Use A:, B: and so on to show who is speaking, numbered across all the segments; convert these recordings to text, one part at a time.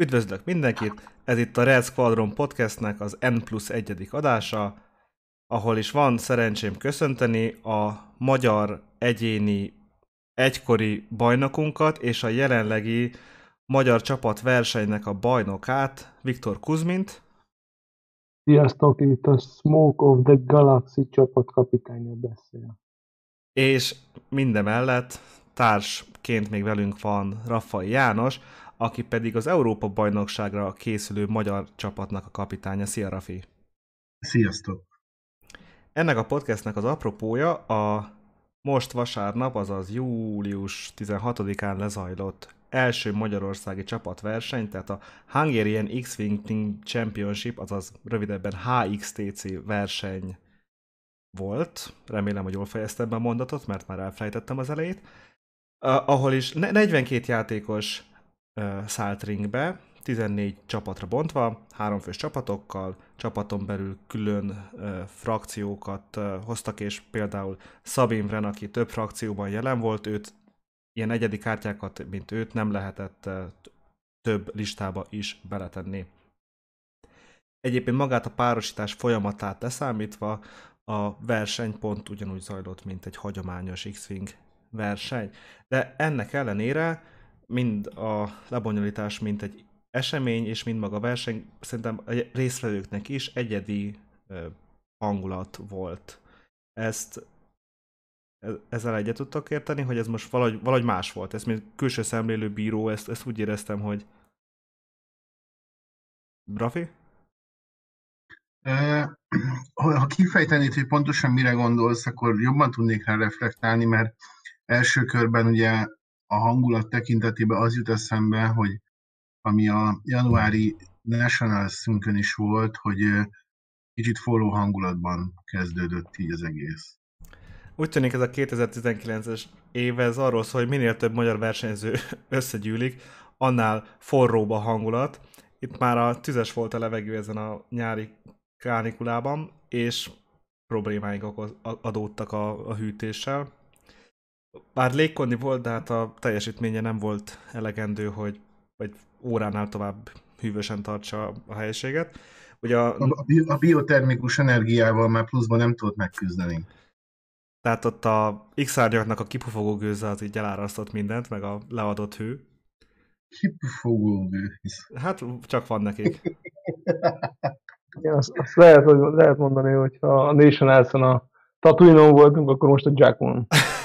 A: Üdvözlök mindenkit! Ez itt a Red Squadron podcastnek az N plusz egyedik adása, ahol is van szerencsém köszönteni a magyar egyéni egykori bajnokunkat és a jelenlegi magyar csapat versenynek a bajnokát, Viktor Kuzmint.
B: Sziasztok, itt a Smoke of the Galaxy csapatkapitánya beszél.
A: És mindemellett társként még velünk van Raffai János, aki pedig az Európa-bajnokságra készülő magyar csapatnak a kapitánya. Szia, Rafi!
C: Sziasztok!
A: Ennek a podcastnek az apropója a most vasárnap, azaz július 16-án lezajlott első magyarországi csapatverseny, tehát a Hungarian X-Wing Team Championship, azaz rövidebben HXTC verseny volt. Remélem, hogy jól fejeztem be a mondatot, mert már elfelejtettem az elejét. Uh, ahol is 42 játékos szállt ringbe, 14 csapatra bontva, háromfős csapatokkal, csapaton belül külön uh, frakciókat uh, hoztak, és például Szabin Vren, aki több frakcióban jelen volt, őt ilyen egyedi kártyákat, mint őt nem lehetett uh, több listába is beletenni. Egyébként magát a párosítás folyamatát leszámítva a verseny pont ugyanúgy zajlott, mint egy hagyományos X-Wing verseny. De ennek ellenére mind a lebonyolítás, mint egy esemény, és mind maga a verseny szerintem a résztvevőknek is egyedi hangulat volt. Ezt ezzel egyet tudtok érteni, hogy ez most valahogy, valahogy más volt. Ez mint külső szemlélő bíró, ezt, ezt úgy éreztem, hogy Brafi?
C: ha kifejtenéd, hogy pontosan mire gondolsz, akkor jobban tudnék rá reflektálni, mert első körben ugye a hangulat tekintetében az jut eszembe, hogy ami a januári National szünkön is volt, hogy kicsit forró hangulatban kezdődött így az egész.
A: Úgy tűnik ez a 2019-es éve ez arról szól, hogy minél több magyar versenyző összegyűlik, annál forróbb a hangulat. Itt már a tüzes volt a levegő ezen a nyári kánikulában, és problémáink adódtak a, a hűtéssel. Bár légkondi volt, de hát a teljesítménye nem volt elegendő, hogy vagy óránál tovább hűvösen tartsa a helyiséget.
C: Ugye a, a, a biotermikus energiával már pluszban nem tudott megküzdeni.
A: Tehát ott a x a kipufogó gőze az így elárasztott mindent, meg a leadott hő.
C: Kipufogó gőz.
A: Hát csak van nekik.
B: Igen, azt, azt lehet, hogy lehet mondani, hogy ha a Nation Elson a Tatooine-on voltunk, akkor most a Jackon.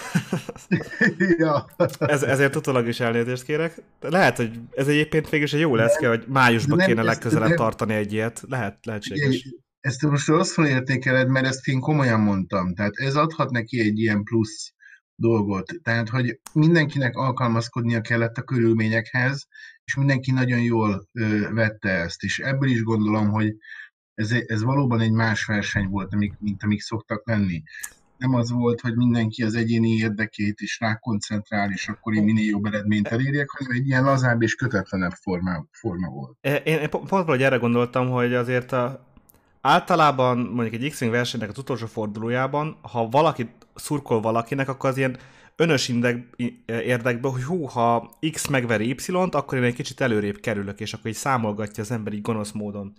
A: ja. ez, ezért utólag is elnézést kérek. Lehet, hogy ez egyébként végül is egy jó lesz, hogy májusban kéne legközelebb nem, tartani egy ilyet. Lehet, lehetséges.
C: Igen, ezt most rosszul értékeled, mert ezt én komolyan mondtam. Tehát ez adhat neki egy ilyen plusz dolgot. Tehát, hogy mindenkinek alkalmazkodnia kellett a körülményekhez, és mindenki nagyon jól ö, vette ezt. És ebből is gondolom, hogy ez, ez valóban egy más verseny volt, amik, mint amik szoktak lenni. Nem az volt, hogy mindenki az egyéni érdekét is rákoncentrál, és akkor én minél jobb eredményt elérjek, hanem egy ilyen lazább és kötetlenebb forma, forma volt.
A: Én, én pont valahogy erre gondoltam, hogy azért a, általában mondjuk egy X-Wing versenynek az utolsó fordulójában, ha valaki szurkol valakinek, akkor az ilyen önös érdekben, hogy hú, ha X megveri Y-t, akkor én egy kicsit előrébb kerülök, és akkor így számolgatja az ember így gonosz módon.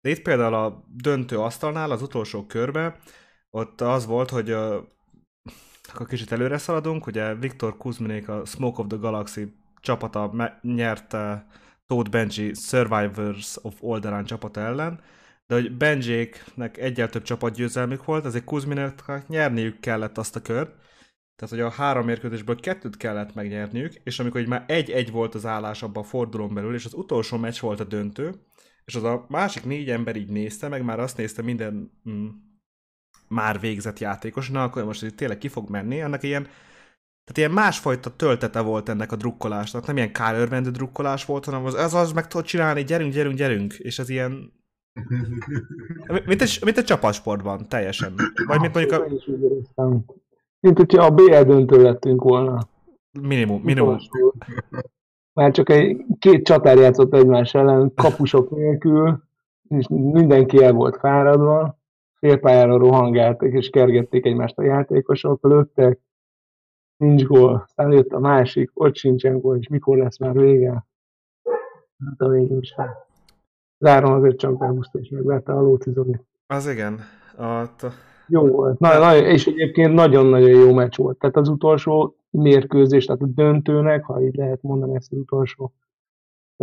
A: De itt például a döntő asztalnál, az utolsó körbe, ott az volt, hogy uh, akkor kicsit előre szaladunk, ugye Viktor Kuzminék a Smoke of the Galaxy csapata me- nyerte Toad Benji Survivors of Olderán csapata ellen, de hogy Benjéknek egyel több csapatgyőzelmük volt, ezért Kuzminek nyerniük kellett azt a kört, tehát, hogy a három mérkőzésből kettőt kellett megnyerniük, és amikor így már egy-egy volt az állás abban a fordulón belül, és az utolsó meccs volt a döntő, és az a másik négy ember így nézte, meg már azt nézte minden mm, már végzett játékos, na akkor most hogy tényleg ki fog menni, ennek ilyen tehát ilyen másfajta töltete volt ennek a drukkolásnak, nem ilyen kárörvendő drukkolás volt, hanem az, az, az meg tudod csinálni, gyerünk, gyerünk, gyerünk, és ez ilyen mint egy, mint egy csapatsportban, teljesen. Vagy mint mondjuk a...
B: Mint hogyha a BL döntő lettünk volna.
A: Minimum, minimum.
B: Már csak egy, két csatár játszott egymás ellen, kapusok nélkül, és mindenki el volt fáradva, félpályára rohangáltak és kergették egymást a játékosok, lőttek, nincs gól, aztán jött a másik, ott sincsen gól, és mikor lesz már vége. Hát a végén is. Záron azért csak behúzta és megvette a Lóci Zoli.
A: Az igen. A,
B: jó volt. Na, na, és egyébként nagyon-nagyon jó meccs volt. Tehát az utolsó mérkőzés, tehát a döntőnek, ha így lehet mondani ezt az utolsó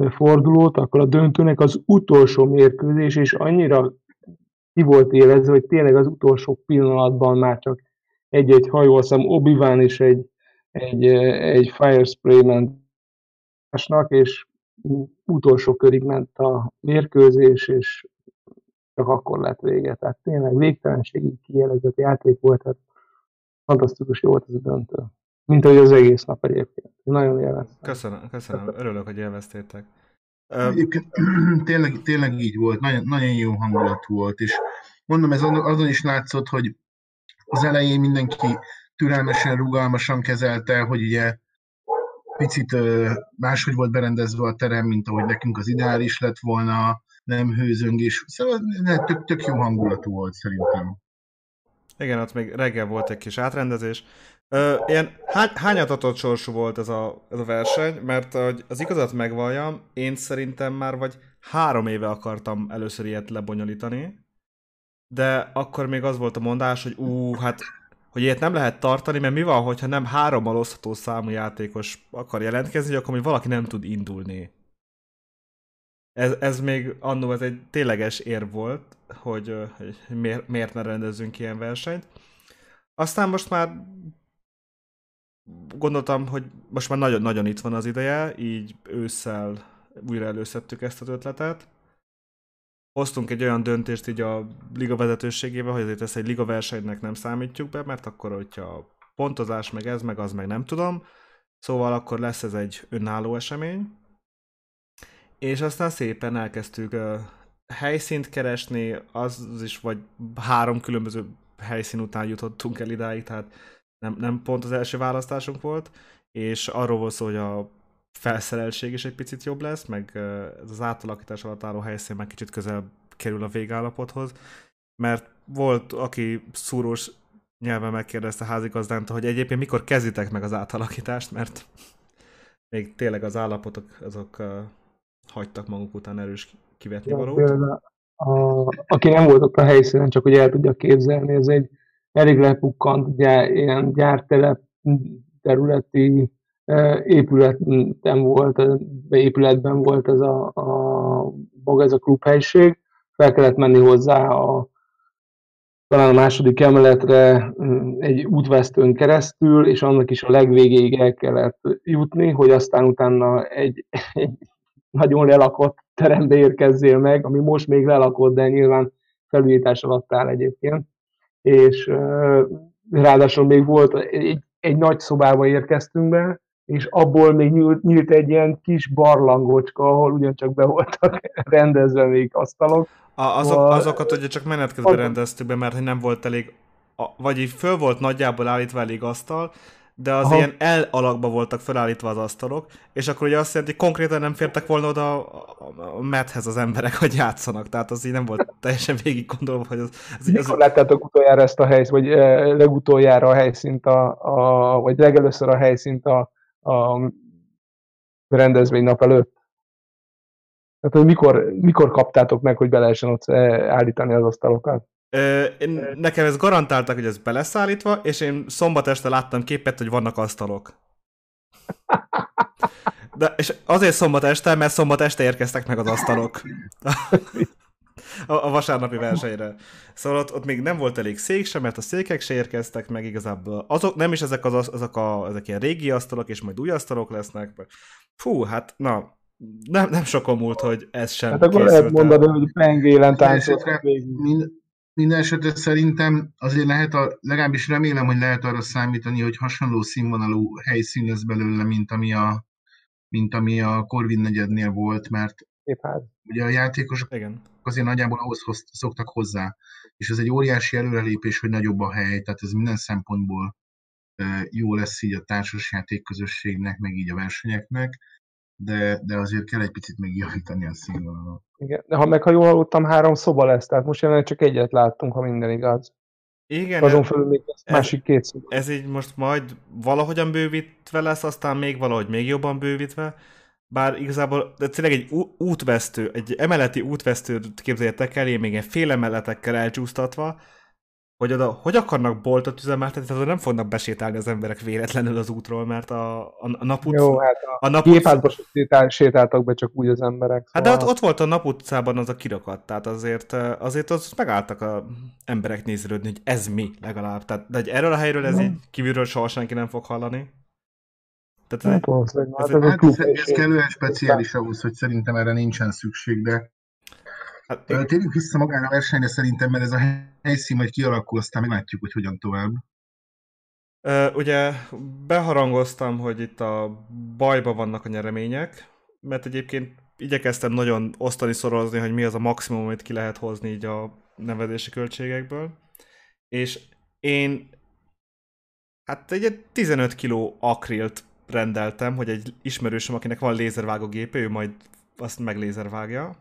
B: fordulót, akkor a döntőnek az utolsó mérkőzés, és annyira ki volt élezve, hogy tényleg az utolsó pillanatban már csak egy-egy hajó, azt hiszem obi és egy, egy, egy Firespray ment és utolsó körig ment a mérkőzés, és csak akkor lett vége. Tehát tényleg végtelenségig kijelezett játék volt, tehát fantasztikus jó volt ez a döntő. Mint ahogy az egész nap egyébként. Nagyon élveztem.
A: Köszönöm, köszönöm. Örülök, hogy élveztétek.
C: Tényleg, tényleg így volt, nagyon, nagyon jó hangulat volt, és mondom, ez azon is látszott, hogy az elején mindenki türelmesen, rugalmasan kezelte, hogy ugye picit máshogy volt berendezve a terem, mint ahogy nekünk az ideális lett volna, nem hőzöngés. Szóval tök, tök jó hangulatú volt szerintem.
A: Igen, ott még reggel volt egy kis átrendezés. Ö, ilyen hány, hányatatott sorsú volt ez a, ez a verseny, mert hogy az igazat megvalljam, én szerintem már vagy három éve akartam először ilyet lebonyolítani, de akkor még az volt a mondás, hogy ú, hát hogy ilyet nem lehet tartani, mert mi van, hogyha nem hárommal osztható számú játékos akar jelentkezni, akkor még valaki nem tud indulni. Ez, ez még annó ez egy tényleges ér volt, hogy, hogy miért, miért ne rendezzünk ilyen versenyt. Aztán most már gondoltam, hogy most már nagyon-nagyon itt van az ideje, így ősszel újra előszedtük ezt az ötletet. Hoztunk egy olyan döntést így a liga vezetőségével, hogy azért ezt egy liga versenynek nem számítjuk be, mert akkor, hogyha pontozás meg ez, meg az, meg nem tudom. Szóval akkor lesz ez egy önálló esemény. És aztán szépen elkezdtük helyszínt keresni, az is vagy három különböző helyszín után jutottunk el idáig, tehát nem, nem pont az első választásunk volt, és arról volt szó, hogy a felszereltség is egy picit jobb lesz, meg ez az átalakítás alatt álló helyszín meg kicsit közel kerül a végállapothoz, mert volt, aki szúrós nyelven megkérdezte házigazdánta, hogy egyébként mikor kezditek meg az átalakítást, mert még tényleg az állapotok azok hagytak maguk után erős kivetni valót.
B: A, aki nem volt ott a helyszínen, csak hogy el tudja képzelni, ez egy elég lepukkant gyár, ilyen gyártelep területi épületen volt, épületben volt ez a, a maga ez a klubhelység, fel kellett menni hozzá a, talán a második emeletre egy útvesztőn keresztül, és annak is a legvégéig el kellett jutni, hogy aztán utána egy, egy nagyon lelakott terembe érkezzél meg, ami most még lelakott, de nyilván felújítás alatt áll egyébként. És ráadásul még volt egy, egy nagy szobába érkeztünk be, és abból még nyílt, nyílt egy ilyen kis barlangocska, ahol ugyancsak be voltak rendezve még asztalok.
A: A, azok, a, azokat ugye csak menet közben rendeztük be, mert nem volt elég, a, vagy így föl volt nagyjából állítva elég asztal, de az Aha. ilyen L alakba voltak felállítva az asztalok, és akkor ugye azt jelenti, hogy konkrétan nem fértek volna oda a methez az emberek, hogy játszanak, tehát az így nem volt teljesen végig gondolva, hogy az... az
B: Mikor az... láttátok utoljára ezt a helyszínt, vagy legutoljára a helyszínt, a, a, vagy legelőször a helyszínt a, a rendezvény nap előtt? Tehát, hogy mikor, mikor kaptátok meg, hogy be lehessen ott állítani az asztalokat?
A: Ö, én, nekem ez garantáltak, hogy ez be lesz állítva, és én szombat este láttam képet, hogy vannak asztalok. De, és azért szombat este, mert szombat este érkeztek meg az asztalok. a, a vasárnapi versenyre. Szóval ott, ott még nem volt elég szék sem, mert a székek se érkeztek meg igazából. Azok nem is ezek, az, azok a, ezek ilyen régi asztalok, és majd új asztalok lesznek. Fú, hát na, nem, nem sokon múlt, hogy ez sem
B: Hát akkor lehet mondani, hogy pengélen táncolt
C: minden esetre szerintem azért lehet, a, legalábbis remélem, hogy lehet arra számítani, hogy hasonló színvonalú helyszín lesz belőle, mint ami a, mint ami a Corvin negyednél volt, mert
B: Képház.
C: ugye a játékosok Igen. azért nagyjából ahhoz hoz, szoktak hozzá, és ez egy óriási előrelépés, hogy nagyobb a hely, tehát ez minden szempontból jó lesz így a társasjáték közösségnek, meg így a versenyeknek, de, de azért kell egy picit még javítani a színvonalat.
B: Igen, de ha meg ha jól hallottam, három szoba lesz, tehát most jelenleg csak egyet láttunk, ha minden igaz.
A: Igen.
B: Azon felül még ez, másik két
A: szoba. Ez így most majd valahogyan bővítve lesz, aztán még valahogy még jobban bővítve, bár igazából de tényleg egy útvesztő, egy emeleti útvesztőt képzeljetek el, én még egy fél emeletekkel elcsúsztatva, hogy oda hogy akarnak boltot üzemeltetni, tehát nem fognak besétálni az emberek véletlenül az útról, mert a, a, a nap
B: utca... Jó, hát a, a nap utca... sétál, sétáltak be csak úgy az emberek.
A: Szóval... Hát de ott, szóval- ott volt a nap utcában az a kirakat, tehát azért, azért az megálltak a emberek nézőrődni, hogy ez mi legalább. Tehát, de erről a helyről ez így kívülről soha senki nem fog hallani.
C: Tehát hát, ez, ez, ez, ez, ez, ez, ez kellően speciális ahhoz, hogy szerintem erre nincsen szükség, de Hát, Térjünk vissza magára a versenyre szerintem, mert ez a helyszín majd kialakul, aztán meglátjuk, hogy hogyan tovább.
A: Uh, ugye beharangoztam, hogy itt a bajba vannak a nyeremények, mert egyébként igyekeztem nagyon osztani, szorozni, hogy mi az a maximum, amit ki lehet hozni így a nevezési költségekből. És én hát egy 15 kg akrilt rendeltem, hogy egy ismerősöm, akinek van lézervágógépe, ő majd azt meglézervágja.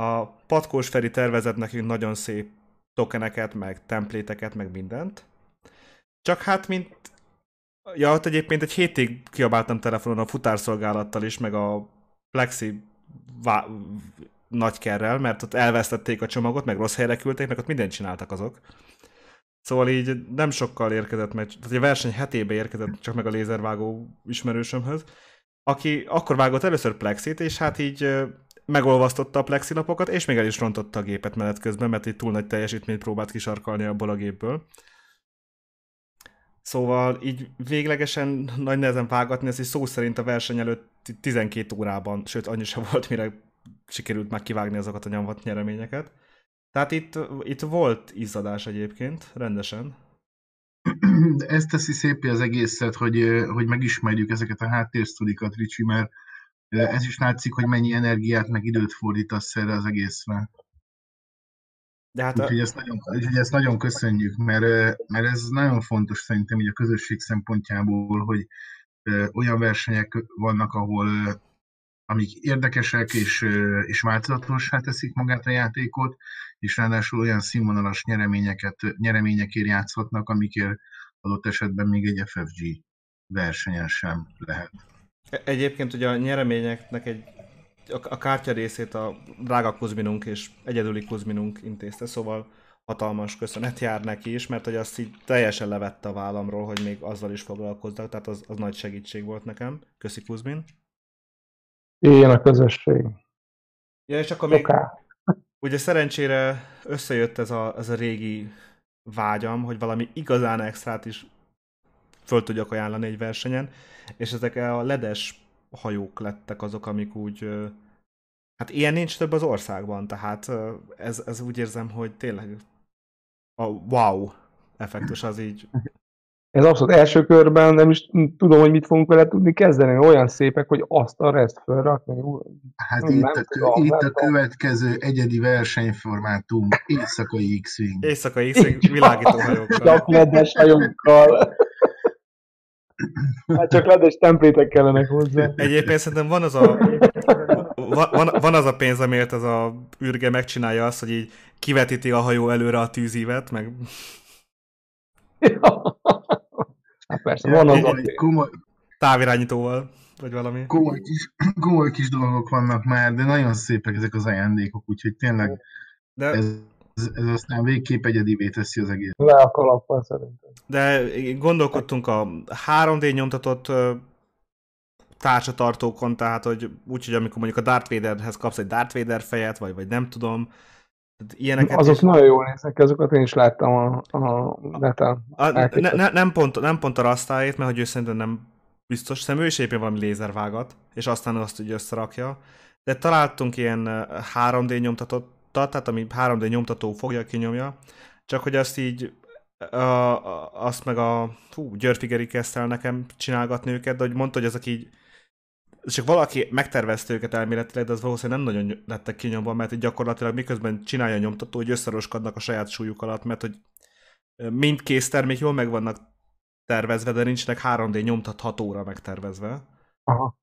A: A Patkós Feri tervezett nekünk nagyon szép tokeneket, meg templéteket, meg mindent. Csak hát, mint... Ja, ott egyébként egy hétig kiabáltam telefonon a futárszolgálattal is, meg a Plexi vá- nagykerrel, mert ott elvesztették a csomagot, meg rossz helyre küldték, meg ott mindent csináltak azok. Szóval így nem sokkal érkezett meg, tehát a verseny hetébe érkezett csak meg a lézervágó ismerősömhöz, aki akkor vágott először Plexit, és hát így megolvasztotta a plexilapokat, és még el is rontotta a gépet menet közben, mert egy túl nagy teljesítményt próbált kisarkalni abból a gépből. Szóval így véglegesen nagy nehezen vágatni, ez is szó szerint a verseny előtt 12 órában, sőt annyi sem volt, mire sikerült már kivágni azokat a nyomvat nyereményeket. Tehát itt, itt volt izzadás egyébként, rendesen.
C: De ez teszi szépé az egészet, hogy, hogy megismerjük ezeket a háttérsztorikat, Ricsi, mert ez is látszik, hogy mennyi energiát meg időt fordítasz erre az egészre. De hát úgyhogy, a... ezt nagyon, úgyhogy ezt nagyon köszönjük, mert, mert ez nagyon fontos szerintem így a közösség szempontjából, hogy olyan versenyek vannak, ahol amik érdekesek és, és változatossá teszik magát a játékot, és ráadásul olyan színvonalas nyereményeket, nyereményekért játszhatnak, amikért adott esetben még egy FFG versenyen sem lehet.
A: Egyébként ugye a nyereményeknek egy a kártya részét a drága Kuzminunk és egyedüli Kuzminunk intézte, szóval hatalmas köszönet jár neki is, mert hogy azt így teljesen levette a vállamról, hogy még azzal is foglalkoztak, tehát az, az nagy segítség volt nekem. Köszi Kuzmin.
B: Ilyen a közösség.
A: Ja, és akkor még, Soká. ugye szerencsére összejött ez a, ez a régi vágyam, hogy valami igazán extrát is föl tudjak ajánlani egy versenyen, és ezek a ledes hajók lettek azok, amik úgy, hát ilyen nincs több az országban, tehát ez, ez úgy érzem, hogy tényleg a wow effektus az így
B: ez abszolút első körben nem is tudom, hogy mit fogunk vele tudni kezdeni. Olyan szépek, hogy azt a reszt fölrakni.
C: Hát nem, itt, nem a, tudom, itt a következő egyedi versenyformátum éjszakai X-Wing.
A: Éjszakai X-Wing világító hajókkal.
B: Csak ledes hajókkal. Hát csak ledes templétek kellenek hozzá.
A: Egyébként szerintem van az a van, van az a pénz, amiért az a űrge megcsinálja azt, hogy így kivetíti a hajó előre a tűzívet, meg...
B: Ja. Hát persze, van az
C: komoly...
A: Távirányítóval, vagy valami.
C: Komoly kis, komoly kis dolgok vannak már, de nagyon szépek ezek az ajándékok, úgyhogy tényleg de... ez ez, ez aztán végképp egyedivé teszi az egész.
B: Le a kalappal szerintem.
A: De gondolkodtunk a 3D nyomtatott társatartókon, tehát hogy úgy, hogy amikor mondjuk a Darth Vaderhez kapsz egy Darth Vader fejet, vagy, vagy nem tudom,
B: Ilyeneket Azok is... nagyon jól néznek ki, azokat én is láttam a, a neten.
A: A, ne, ne, nem, pont, nem pont a rasztáit, mert hogy ő szerintem nem biztos, szerintem ő is éppen valami lézervágat, és aztán azt ugye összerakja. De találtunk ilyen 3D nyomtatott tehát ami 3D nyomtató fogja, kinyomja, csak hogy azt így a, a, azt meg a hú, Györfigeri kezdte el nekem csinálgatni őket, de hogy mondta, hogy azok így csak valaki megtervezte őket elméletileg, de az valószínűleg nem nagyon lettek kinyomva, mert gyakorlatilag miközben csinálja a nyomtató, hogy összeroskadnak a saját súlyuk alatt, mert hogy mindkész termék jól meg vannak tervezve, de nincsenek 3D nyomtathatóra megtervezve.
B: Aha.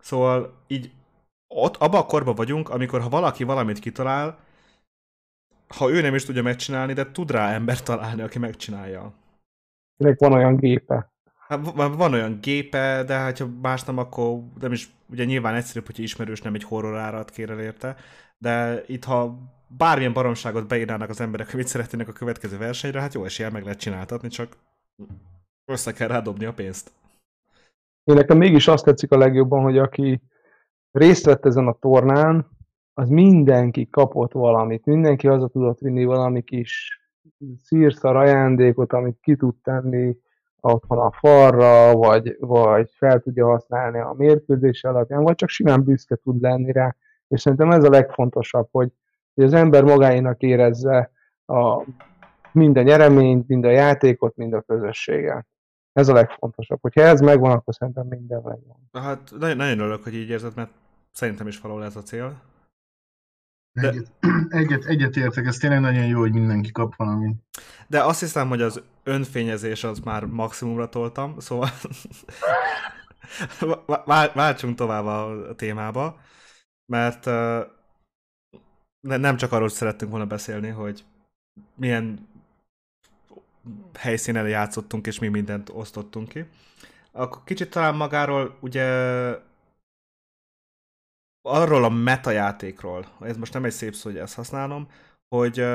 A: Szóval így ott abban a korban vagyunk, amikor ha valaki valamit kitalál, ha ő nem is tudja megcsinálni, de tud rá ember találni, aki megcsinálja.
B: Ennek van olyan gépe.
A: Hát van olyan gépe, de hát ha más nem, akkor nem is, ugye nyilván egyszerűbb, hogyha ismerős nem egy horror árat kér el érte, de itt ha bármilyen baromságot beírnának az emberek, mit szeretnének a következő versenyre, hát jó eséllyel meg lehet csináltatni, csak össze kell rádobni a pénzt.
B: Én nekem mégis azt tetszik a legjobban, hogy aki részt vett ezen a tornán, az mindenki kapott valamit, mindenki haza tudott vinni valami kis szírszar ajándékot, amit ki tud tenni otthon a falra, vagy, vagy fel tudja használni a mérkőzés alapján, vagy csak simán büszke tud lenni rá. És szerintem ez a legfontosabb, hogy, hogy az ember magáinak érezze a, mind a nyereményt, mind a játékot, mind a közösséget. Ez a legfontosabb. Hogyha ez megvan, akkor szerintem minden megvan.
A: Hát nagyon, nagyon örülök, hogy így érzed, mert szerintem is valahol ez a cél.
C: De... Egyet, egyet, egyet értek, ez tényleg nagyon jó, hogy mindenki kap valamit.
A: De azt hiszem, hogy az önfényezés az már maximumra toltam, szóval váltsunk tovább a témába, mert nem csak arról szerettünk volna beszélni, hogy milyen helyszínen játszottunk, és mi mindent osztottunk ki. Akkor kicsit talán magáról, ugye arról a metajátékról, ez most nem egy szép szó, hogy ezt használom, hogy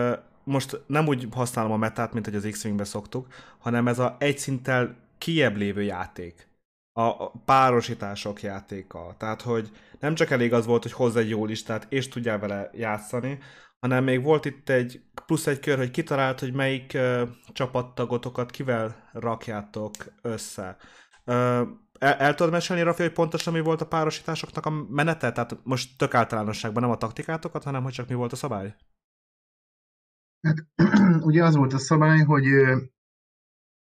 A: most nem úgy használom a metát, mint hogy az X-Wingbe szoktuk, hanem ez a egy szinttel kiebb lévő játék. A párosítások játéka. Tehát, hogy nem csak elég az volt, hogy hozz egy jó listát, és tudjál vele játszani, hanem még volt itt egy plusz egy kör, hogy kitalált, hogy melyik uh, csapattagotokat kivel rakjátok össze. Uh, el, el tudod mesélni, Rafi, hogy pontosan mi volt a párosításoknak a menete? Tehát most tök általánosságban nem a taktikátokat, hanem hogy csak mi volt a szabály?
C: Hát ugye az volt a szabály, hogy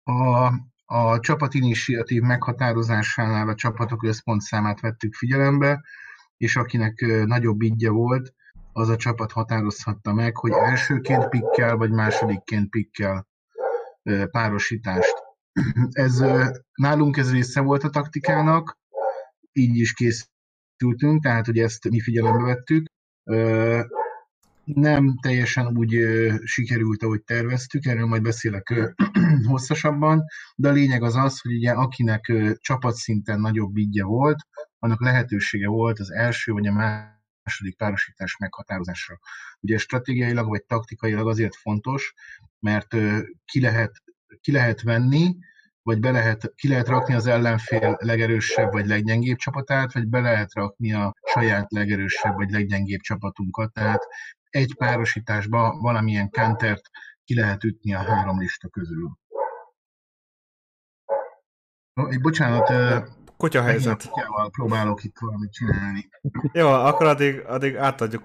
C: a, a csapat initiatív meghatározásánál a csapatok összpontszámát vettük figyelembe, és akinek nagyobb ígye volt, az a csapat határozhatta meg, hogy elsőként pikkel, vagy másodikként pikkel párosítást. Ez nálunk ez része volt a taktikának, így is készültünk, tehát hogy ezt mi figyelembe vettük nem teljesen úgy sikerült, ahogy terveztük, erről majd beszélek hosszasabban, de a lényeg az az, hogy ugye akinek csapatszinten nagyobb ígye volt, annak lehetősége volt az első vagy a második párosítás meghatározásra. Ugye stratégiailag vagy taktikailag azért fontos, mert ki lehet, ki lehet venni, vagy be lehet, ki lehet rakni az ellenfél legerősebb vagy leggyengébb csapatát, vagy be lehet rakni a saját legerősebb vagy leggyengébb csapatunkat. Tehát egy párosításba valamilyen kantert ki lehet ütni a három lista közül. Egy bocsánat,
A: Kutya helyzet.
C: próbálok itt valamit csinálni.
A: Jó, akkor addig, addig átadjuk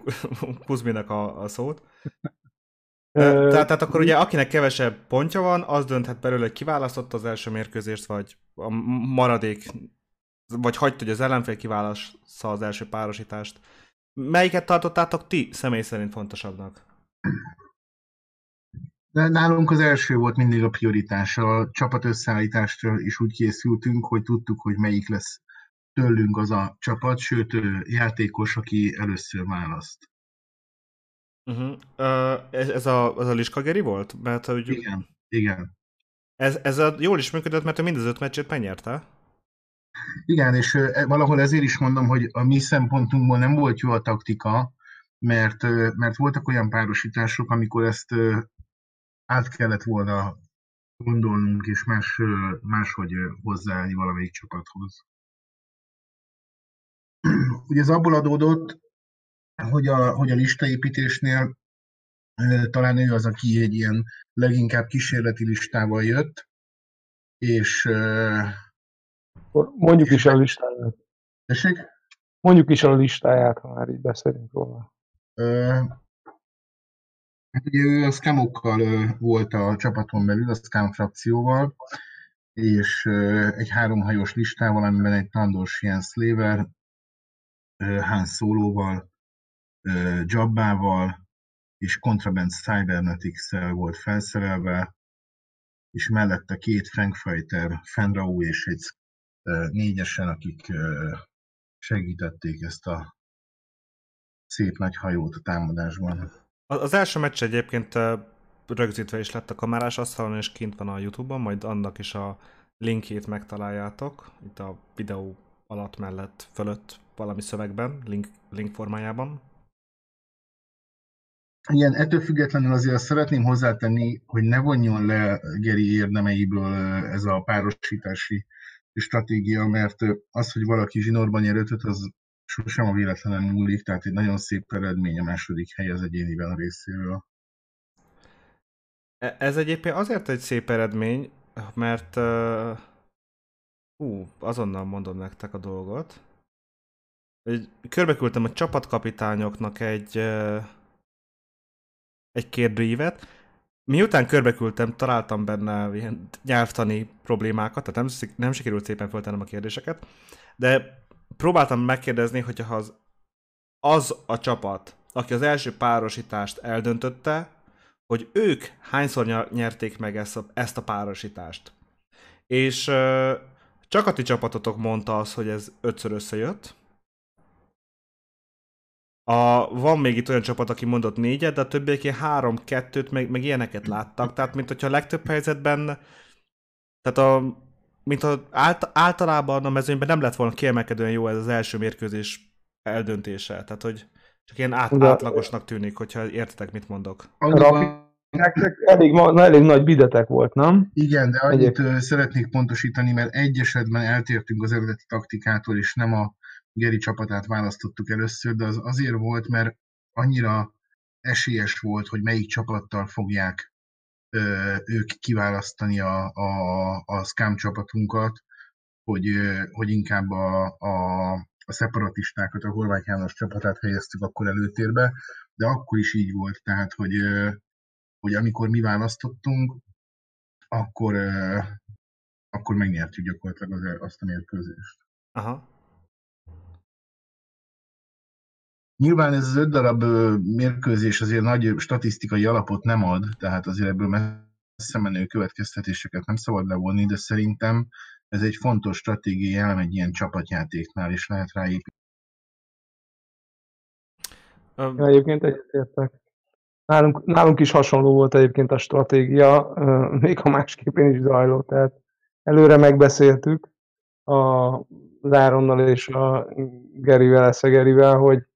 A: Kuzminak a, a szót. Tehát, tehát akkor ugye akinek kevesebb pontja van, az dönthet belőle, hogy kiválasztotta az első mérkőzést, vagy a maradék, vagy hagyd, hogy az ellenfél kiválassza az első párosítást. Melyiket tartottátok ti személy szerint fontosabbnak?
C: De nálunk az első volt mindig a prioritás. A csapat összeállítástól is úgy készültünk, hogy tudtuk, hogy melyik lesz tőlünk az a csapat, sőt, játékos, aki először választ.
A: Uh-huh. Uh, ez, ez a, az a Liskageri volt?
C: Mert, hogy... Igen, igen.
A: Ez, ez a, jól is működött, mert ő mind az öt meccset megnyerte?
C: Igen, és e, valahol ezért is mondom, hogy a mi szempontunkból nem volt jó a taktika, mert, mert voltak olyan párosítások, amikor ezt át kellett volna gondolnunk, és más, máshogy hozzáállni valamelyik csapathoz. Ugye ez abból adódott, hogy a, hogy a listaépítésnél talán ő az, aki egy ilyen leginkább kísérleti listával jött, és
B: Mondjuk is a listáját.
C: Tessék?
B: Mondjuk is a listáját, ha már így beszélünk róla.
C: hát ugye ő a Scamokkal volt a csapaton belül, a Scam frakcióval, és egy háromhajós listával, amiben egy Tandos Jens Slaver, Han Soloval, Jabbával és Contraband Cybernetics-szel volt felszerelve, és mellette két Frankfurter, Fendrau és egy négyesen, akik segítették ezt a szép nagy hajót a támadásban.
A: Az első meccs egyébként rögzítve is lett a kamerás asztalon, és kint van a Youtube-on, majd annak is a linkjét megtaláljátok, itt a videó alatt mellett fölött valami szövegben, link, link formájában.
C: Igen, ettől függetlenül azért szeretném hozzátenni, hogy ne vonjon le Geri érdemeiből ez a párosítási stratégia, mert az, hogy valaki zsinórban nyer ötöt, az sosem a véletlenen múlik, tehát egy nagyon szép eredmény a második hely az egyénivel a részéről.
A: E, ez egyébként azért egy szép eredmény, mert ú, azonnal mondom nektek a dolgot. Körbeküldtem a csapatkapitányoknak egy uh, egy kérdőívet. Miután körbeküldtem, találtam benne ilyen nyelvtani problémákat, tehát nem, nem sikerült szépen föltennem a kérdéseket, de próbáltam megkérdezni, hogyha az, az a csapat, aki az első párosítást eldöntötte, hogy ők hányszor nyerték meg ezt a, ezt a párosítást. És uh, csak a ti csapatotok mondta az, hogy ez ötször összejött, a, van még itt olyan csapat, aki mondott négyet, de a többiek ilyen három-kettőt, meg, meg ilyeneket láttak. Tehát, mint hogyha a legtöbb helyzetben, tehát a, mint a, ált, általában a mezőnyben nem lett volna kiemelkedően jó ez az első mérkőzés eldöntése. Tehát, hogy csak ilyen át, átlagosnak tűnik, hogyha értetek, mit mondok.
B: Nektek elég, elég nagy bidetek volt, nem?
C: Igen, de annyit Egyéb. szeretnék pontosítani, mert egy esetben eltértünk az eredeti taktikától, és nem a Geri csapatát választottuk először, de az azért volt, mert annyira esélyes volt, hogy melyik csapattal fogják ö, ők kiválasztani a, a, a Scam csapatunkat, hogy, hogy inkább a, a, a szeparatistákat, a Horváth János csapatát helyeztük akkor előtérbe, de akkor is így volt, tehát, hogy, hogy amikor mi választottunk, akkor, akkor megnyertük gyakorlatilag az, azt a mérkőzést.
A: Aha.
C: Nyilván ez az öt darab mérkőzés azért nagy statisztikai alapot nem ad, tehát azért ebből messze menő következtetéseket nem szabad levonni, de szerintem ez egy fontos stratégiai elem egy ilyen csapatjátéknál, és lehet ráépíteni.
B: Um, egyébként egyetértek. Nálunk, nálunk is hasonló volt egyébként a stratégia, még ha másképpen is zajlott, tehát előre megbeszéltük a Záronnal és a Gerivel, Eszegerivel, hogy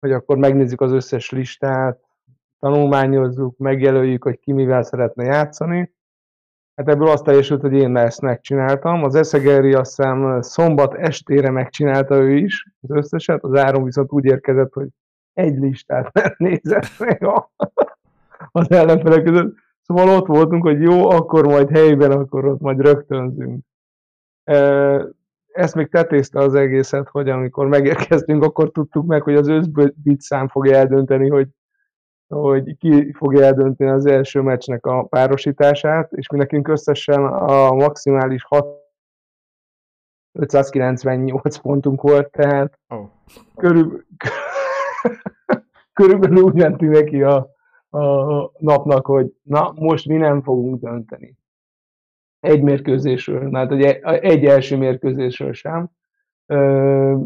B: hogy akkor megnézzük az összes listát, tanulmányozzuk, megjelöljük, hogy ki mivel szeretne játszani. Hát ebből azt teljesült, hogy én ezt megcsináltam. Az Eszegeri azt hiszem szombat estére megcsinálta ő is az összeset, az áron viszont úgy érkezett, hogy egy listát nem nézett meg a, az ellenfelek között. Szóval ott voltunk, hogy jó, akkor majd helyben, akkor ott majd rögtönzünk ezt még tetézte az egészet, hogy amikor megérkeztünk, akkor tudtuk meg, hogy az összbit szám fogja eldönteni, hogy, hogy ki fogja eldönteni az első meccsnek a párosítását, és mi nekünk összesen a maximális 6 598 pontunk volt, tehát oh. körül, körülbelül úgy mentünk neki a, a napnak, hogy na, most mi nem fogunk dönteni egy mérkőzésről, hát egy, egy első mérkőzésről sem.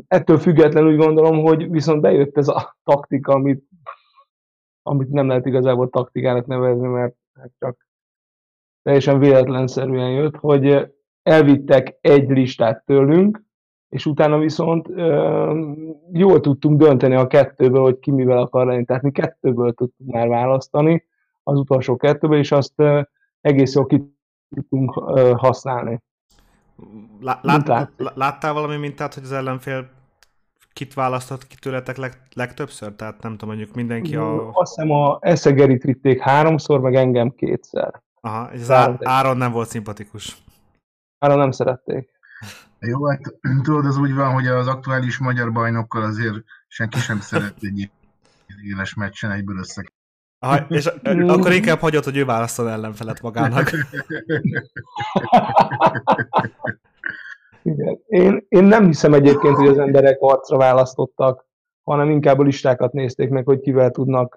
B: Ettől függetlenül úgy gondolom, hogy viszont bejött ez a taktika, amit, amit nem lehet igazából taktikának nevezni, mert csak teljesen véletlenszerűen jött, hogy elvittek egy listát tőlünk, és utána viszont jól tudtunk dönteni a kettőből, hogy ki mivel akar lenni. Tehát mi kettőből tudtunk már választani, az utolsó kettőből, és azt egész jól ki tudunk használni.
A: Lá, lát, láttál valami mintát, hogy az ellenfél kit választott ki tőletek leg, legtöbbször? Tehát nem tudom, mondjuk mindenki a...
B: Azt hiszem a Eszegerit vitték háromszor, meg engem kétszer.
A: Aha, és az Á- Áron nem volt szimpatikus.
B: Áron nem szerették.
C: Jó, hát tudod, az úgy van, hogy az aktuális magyar bajnokkal azért senki sem szeret egy éles meccsen egyből össze
A: Aha, és akkor inkább hagyod, hogy ő válaszol ellenfelet magának.
B: Igen. Én, én nem hiszem egyébként, hogy az emberek arcra választottak, hanem inkább a listákat nézték meg, hogy kivel, tudnak,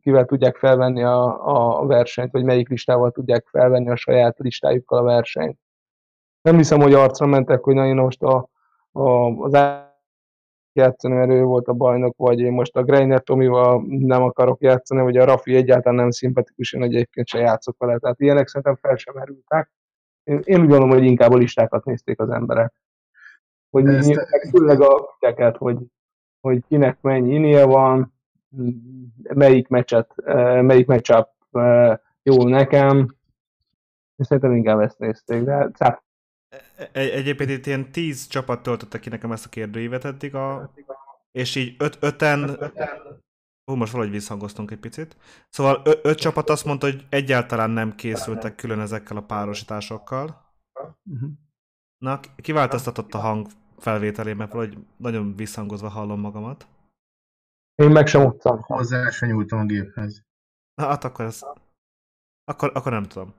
B: kivel tudják felvenni a, a versenyt, vagy melyik listával tudják felvenni a saját listájukkal a versenyt. Nem hiszem, hogy arcra mentek, hogy na én most a, a, az játszani, mert ő volt a bajnok, vagy én most a Greiner Tomival nem akarok játszani, vagy a Rafi egyáltalán nem szimpatikus, én egyébként se játszok vele. Tehát ilyenek szerintem fel sem merültek. én, én úgy gondolom, hogy inkább a listákat nézték az emberek. Hogy meg főleg a piteket, hogy, hogy kinek mennyi inie van, melyik meccset, eh, melyik matchup eh, jó nekem. És szerintem inkább ezt nézték, de száp,
A: Egy, egyébként itt ilyen tíz csapat töltötte ki nekem ezt a kérdőívet eddig, a, és így öt, öten, hú, most valahogy visszhangoztunk egy picit. Szóval ö, öt csapat azt mondta, hogy egyáltalán nem készültek külön ezekkel a párosításokkal.
B: uh-huh.
A: Na, kiváltoztatott a hang felvételén, mert valahogy nagyon visszhangozva hallom magamat.
B: én meg sem utcam.
C: Hozzá se nyúltam a géphez.
A: Na, hát akkor ez... Akkor, akkor nem tudom.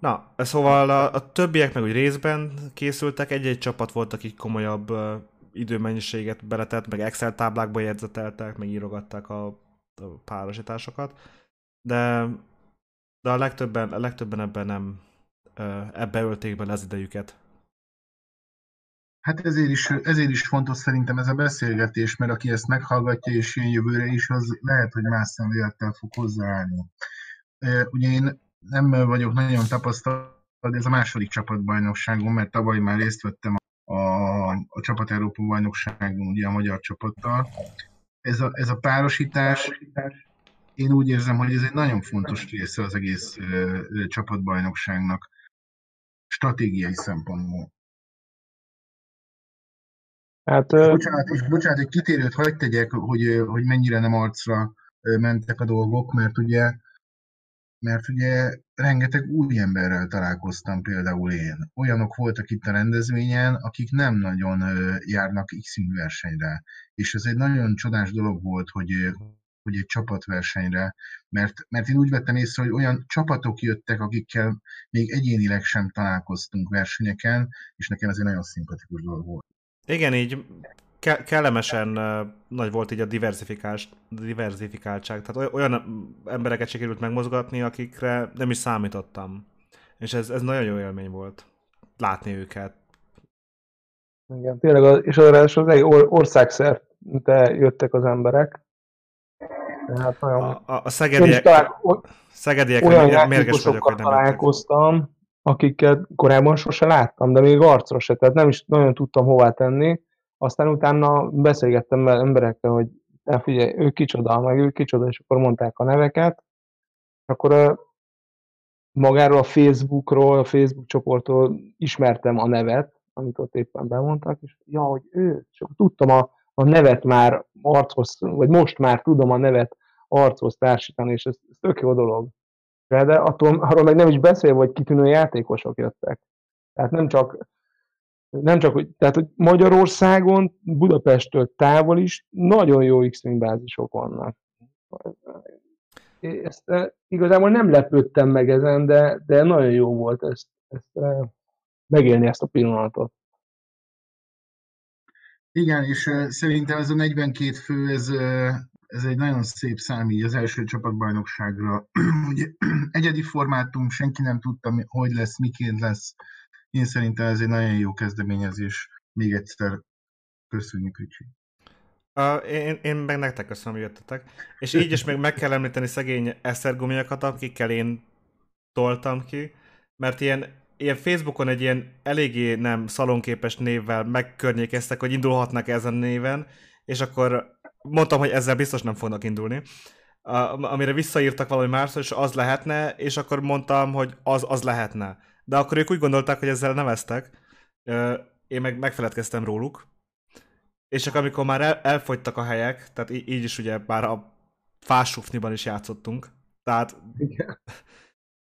A: Na, szóval a, a többiek meg úgy részben készültek, egy-egy csapat volt, akik komolyabb uh, időmennyiséget beletett, meg Excel táblákba jegyzeteltek, meg írogatták a, a párosításokat, de, de a legtöbben, a legtöbben ebben nem uh, ebbe ölték bele az idejüket.
C: Hát ezért is, ezért is fontos szerintem ez a beszélgetés, mert aki ezt meghallgatja és jön jövőre is, az lehet, hogy más szemlélettel fog hozzáállni. Ugye én nem vagyok nagyon tapasztalt, de ez a második csapatbajnokságom, mert tavaly már részt vettem a, a Csapat Európa bajnokságon, ugye a magyar csapattal. Ez a, ez a párosítás, én úgy érzem, hogy ez egy nagyon fontos része az egész ö, ö, csapatbajnokságnak stratégiai szempontból.
B: Hát ö,
C: Bocsánat, és bocsánat, egy kitérőt hagyd tegyek, hogy, hogy mennyire nem arcra mentek a dolgok, mert ugye, mert ugye rengeteg új emberrel találkoztam például én. Olyanok voltak itt a rendezvényen, akik nem nagyon járnak x versenyre. És ez egy nagyon csodás dolog volt, hogy, hogy egy csapatversenyre, mert, mert én úgy vettem észre, hogy olyan csapatok jöttek, akikkel még egyénileg sem találkoztunk versenyeken, és nekem ez egy nagyon szimpatikus dolog volt.
A: Igen, így ke- kellemesen uh, nagy volt így a diversifikáltság. Tehát oly- olyan embereket sikerült megmozgatni, akikre nem is számítottam. És ez, ez nagyon jó élmény volt. Látni őket.
B: igen, tényleg, az, és ráadásul az egy or, országszerte jöttek az emberek. Tehát nagyon...
A: A, a, a szegediek,
B: talán
A: szegediekre
B: olyan
A: mér- mérges vagyok, hogy nem jöttek.
B: találkoztam, akiket korábban sose láttam, de még arcra se, tehát nem is nagyon tudtam hová tenni. Aztán utána beszélgettem vele emberekkel, hogy "Te figyelj, ő kicsoda, meg ő kicsoda, és akkor mondták a neveket. Akkor magáról a Facebookról, a Facebook csoportról ismertem a nevet, amit ott éppen bemondtak, és ja, hogy ő, és akkor tudtam a, a nevet már archoz, vagy most már tudom a nevet archoz társítani, és ez, ez tök jó dolog. De, de attól, arról meg nem is beszélve, hogy kitűnő játékosok jöttek. Tehát nem csak, nem csak hogy, tehát, hogy Magyarországon, Budapesttől távol is nagyon jó X-Wing bázisok vannak. Ezt, eh, igazából nem lepődtem meg ezen, de, de nagyon jó volt ezt, ezt eh, megélni ezt a pillanatot.
C: Igen, és uh, szerintem ez a 42 fő, ez, ez egy nagyon szép szám így az első csapatbajnokságra. Ugye egyedi formátum, senki nem tudta, hogy lesz, miként lesz. Én szerintem ez egy nagyon jó kezdeményezés. Még egyszer köszönjük, Ricsi.
A: Uh, én, én meg nektek köszönöm, hogy jöttetek. És így is még meg kell említeni szegény eszergumiakat, akikkel én toltam ki, mert ilyen, ilyen Facebookon egy ilyen eléggé nem szalonképes névvel megkörnyékeztek, hogy indulhatnak ezen néven, és akkor mondtam, hogy ezzel biztos nem fognak indulni. Uh, amire visszaírtak valami más, és az lehetne, és akkor mondtam, hogy az, az lehetne. De akkor ők úgy gondolták, hogy ezzel neveztek. Én meg megfeledkeztem róluk, és csak amikor már el, elfogytak a helyek, tehát í- így is ugye bár a fásufniban is játszottunk, tehát
B: Igen.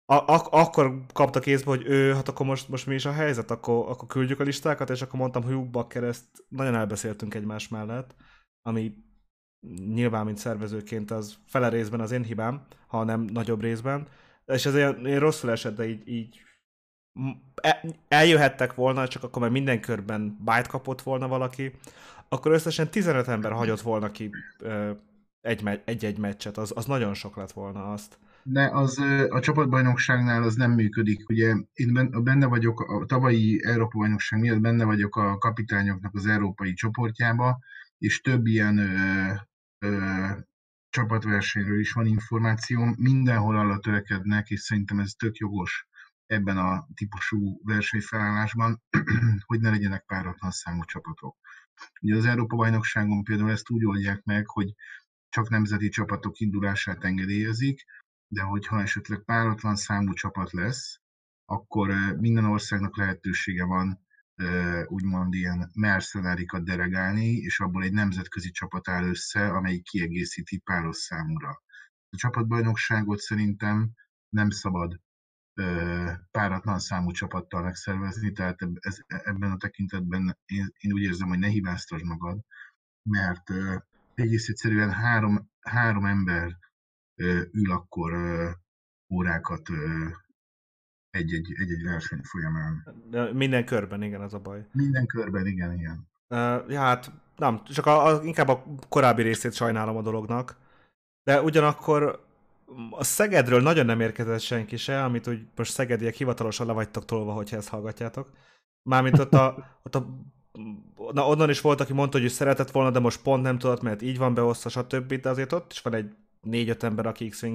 A: a- ak- akkor kaptak észbe, hogy ő, hát akkor most, most mi is a helyzet, akkor, akkor küldjük a listákat, és akkor mondtam, hogy ú, bakker, ezt nagyon elbeszéltünk egymás mellett, ami nyilván, mint szervezőként az fele részben az én hibám, ha nem nagyobb részben, és ez ilyen, ilyen rosszul esett, de így, így eljöhettek volna, csak akkor már minden körben bájt kapott volna valaki, akkor összesen 15 ember hagyott volna ki egy-egy meccset, az, az nagyon sok lett volna azt.
C: De az a csapatbajnokságnál az nem működik. Ugye én ben- benne vagyok, a tavalyi Európa bajnokság miatt benne vagyok a kapitányoknak az európai csoportjába, és több ilyen ö, ö, csapatversenyről is van információm. Mindenhol arra törekednek, és szerintem ez tök jogos, ebben a típusú versenyfelállásban, hogy ne legyenek páratlan számú csapatok. Ugye az Európa-bajnokságon például ezt úgy oldják meg, hogy csak nemzeti csapatok indulását engedélyezik, de hogyha esetleg páratlan számú csapat lesz, akkor minden országnak lehetősége van úgymond ilyen mercenárikat delegálni, és abból egy nemzetközi csapat áll össze, amelyik kiegészíti páros számúra. A csapatbajnokságot szerintem nem szabad páratlan számú csapattal megszervezni, tehát ez, ebben a tekintetben én, én úgy érzem, hogy ne hibáztasd magad, mert egész egyszerűen három, három ember ül akkor órákat egy-egy, egy-egy verseny folyamán.
A: De minden körben, igen, az a baj.
C: Minden körben, igen, igen.
A: Uh, ja, hát nem, csak a, a, inkább a korábbi részét sajnálom a dolognak. De ugyanakkor a Szegedről nagyon nem érkezett senki se, amit úgy most szegediek hivatalosan le vagytok tolva, hogyha ezt hallgatjátok. Mármint ott a, ott a na, onnan is volt, aki mondta, hogy ő szeretett volna, de most pont nem tudott, mert így van beosztva, stb. De azért ott is van egy négy-öt ember, aki x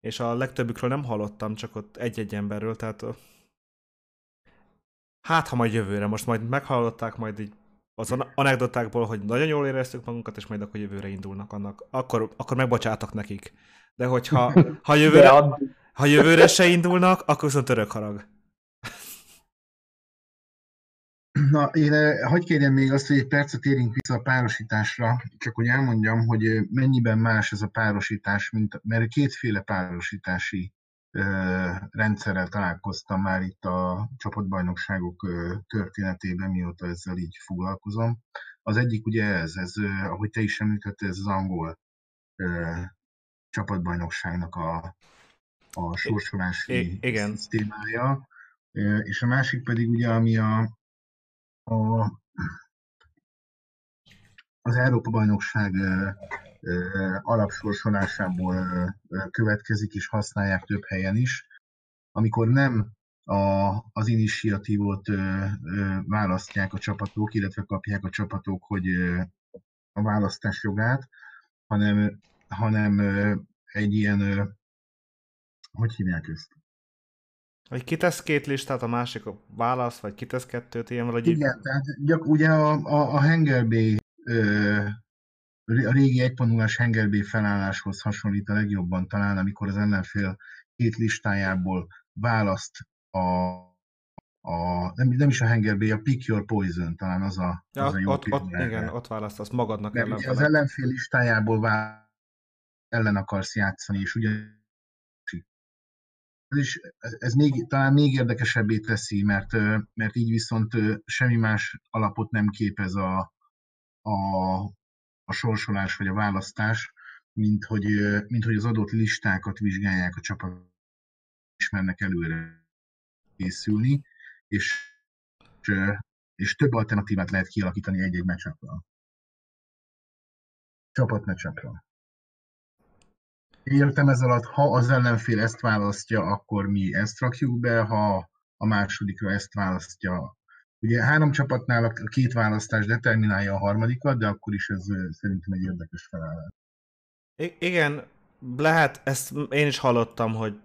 A: és a legtöbbükről nem hallottam, csak ott egy-egy emberről, tehát hát ha majd jövőre, most majd meghallották majd így az anekdotákból, hogy nagyon jól éreztük magunkat, és majd akkor jövőre indulnak annak, akkor, akkor megbocsátok nekik. De hogyha ha jövőre, ha jövőre se indulnak, akkor viszont török harag.
C: Na, én hogy kérjem még azt, hogy egy percet érünk vissza a párosításra, csak hogy elmondjam, hogy mennyiben más ez a párosítás, mint, mert kétféle párosítási rendszerrel találkoztam már itt a csapatbajnokságok történetében, mióta ezzel így foglalkozom. Az egyik ugye ez, ez ahogy te is említetted, ez az angol csapatbajnokságnak a, a sorsolási
A: igen.
C: szisztémája, és a másik pedig ugye, ami a, a, az Európa-bajnokság alapsorsolásából következik, és használják több helyen is, amikor nem a, az initiatívot választják a csapatok, illetve kapják a csapatok, hogy a választás jogát, hanem, hanem egy ilyen, hogy hívják ezt?
A: Vagy kitesz két listát, a másik a válasz, vagy kitesz kettőt, ilyen valahogy...
C: Igen, tehát gyak, ugye a, a, a Bay, ö, a régi 1.0-as Henger Bay felálláshoz hasonlít a legjobban talán, amikor az ellenfél két listájából választ a, a nem, nem is a Bay, a Pick Your Poison, talán az a,
A: ja,
C: az a
A: jó ott, ott, igen, ott választasz magadnak
C: ellen. Az ellenfél listájából választ ellen akarsz játszani, és ugye ez, is, ez még, talán még érdekesebbé teszi, mert, mert így viszont semmi más alapot nem képez a, a, a sorsolás vagy a választás, mint hogy, mint hogy az adott listákat vizsgálják a csapat, ismernek előre készülni, és, és, több alternatívát lehet kialakítani egy-egy meccsapra. Csapatmeccsapra. Értem ez alatt, ha az ellenfél ezt választja, akkor mi ezt rakjuk be, ha a másodikra ezt választja. Ugye három csapatnál a két választás determinálja a harmadikat, de akkor is ez szerintem egy érdekes felállás.
A: Igen, lehet, ezt én is hallottam, hogy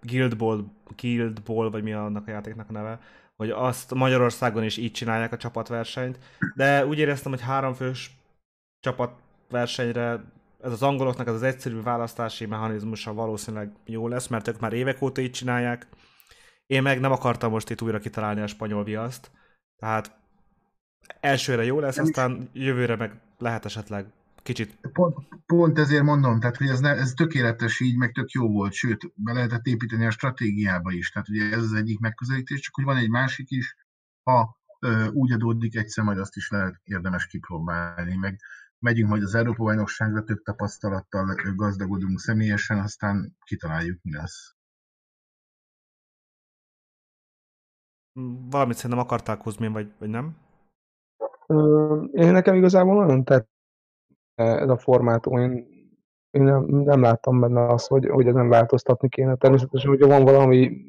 A: Guild Ball, Guild Ball, vagy mi annak a játéknak a neve, hogy azt Magyarországon is így csinálják a csapatversenyt, de úgy éreztem, hogy háromfős csapatversenyre ez az angoloknak ez az egyszerű választási mechanizmusa valószínűleg jó lesz, mert ők már évek óta így csinálják. Én meg nem akartam most itt újra kitalálni a spanyol viaszt, tehát elsőre jó lesz, aztán jövőre meg lehet esetleg kicsit.
C: Pont, pont ezért mondom, tehát hogy ez, ne, ez tökéletes így, meg tök jó volt, sőt, be lehetett építeni a stratégiába is, tehát ugye ez az egyik megközelítés, csak hogy van egy másik is, ha ö, úgy adódik egyszer, majd azt is lehet érdemes kipróbálni, meg megyünk majd az Európa-bajnokságra, több tapasztalattal gazdagodunk személyesen, aztán kitaláljuk, mi lesz.
A: Valamit szerintem akarták hozni, vagy, vagy nem?
B: Én nekem igazából nagyon tett ez a formátum. Én, én nem, nem láttam benne azt, hogy, hogy ezen változtatni kéne. Természetesen, hogyha van valami,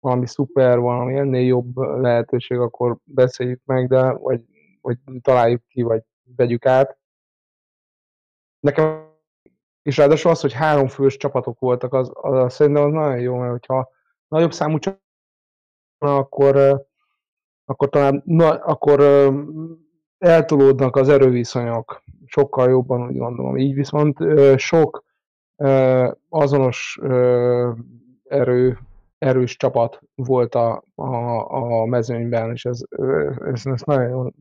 B: valami szuper, valami ennél jobb lehetőség, akkor beszéljük meg, de vagy, vagy találjuk ki, vagy vegyük át. Nekem és ráadásul az, hogy három fős csapatok voltak, az, az, szerintem az nagyon jó, mert hogyha nagyobb számú csapat, akkor, akkor talán na, akkor eltolódnak az erőviszonyok sokkal jobban, úgy gondolom. Így viszont sok azonos erő, erős csapat volt a, a, a mezőnyben, és ez, ez, ez nagyon jól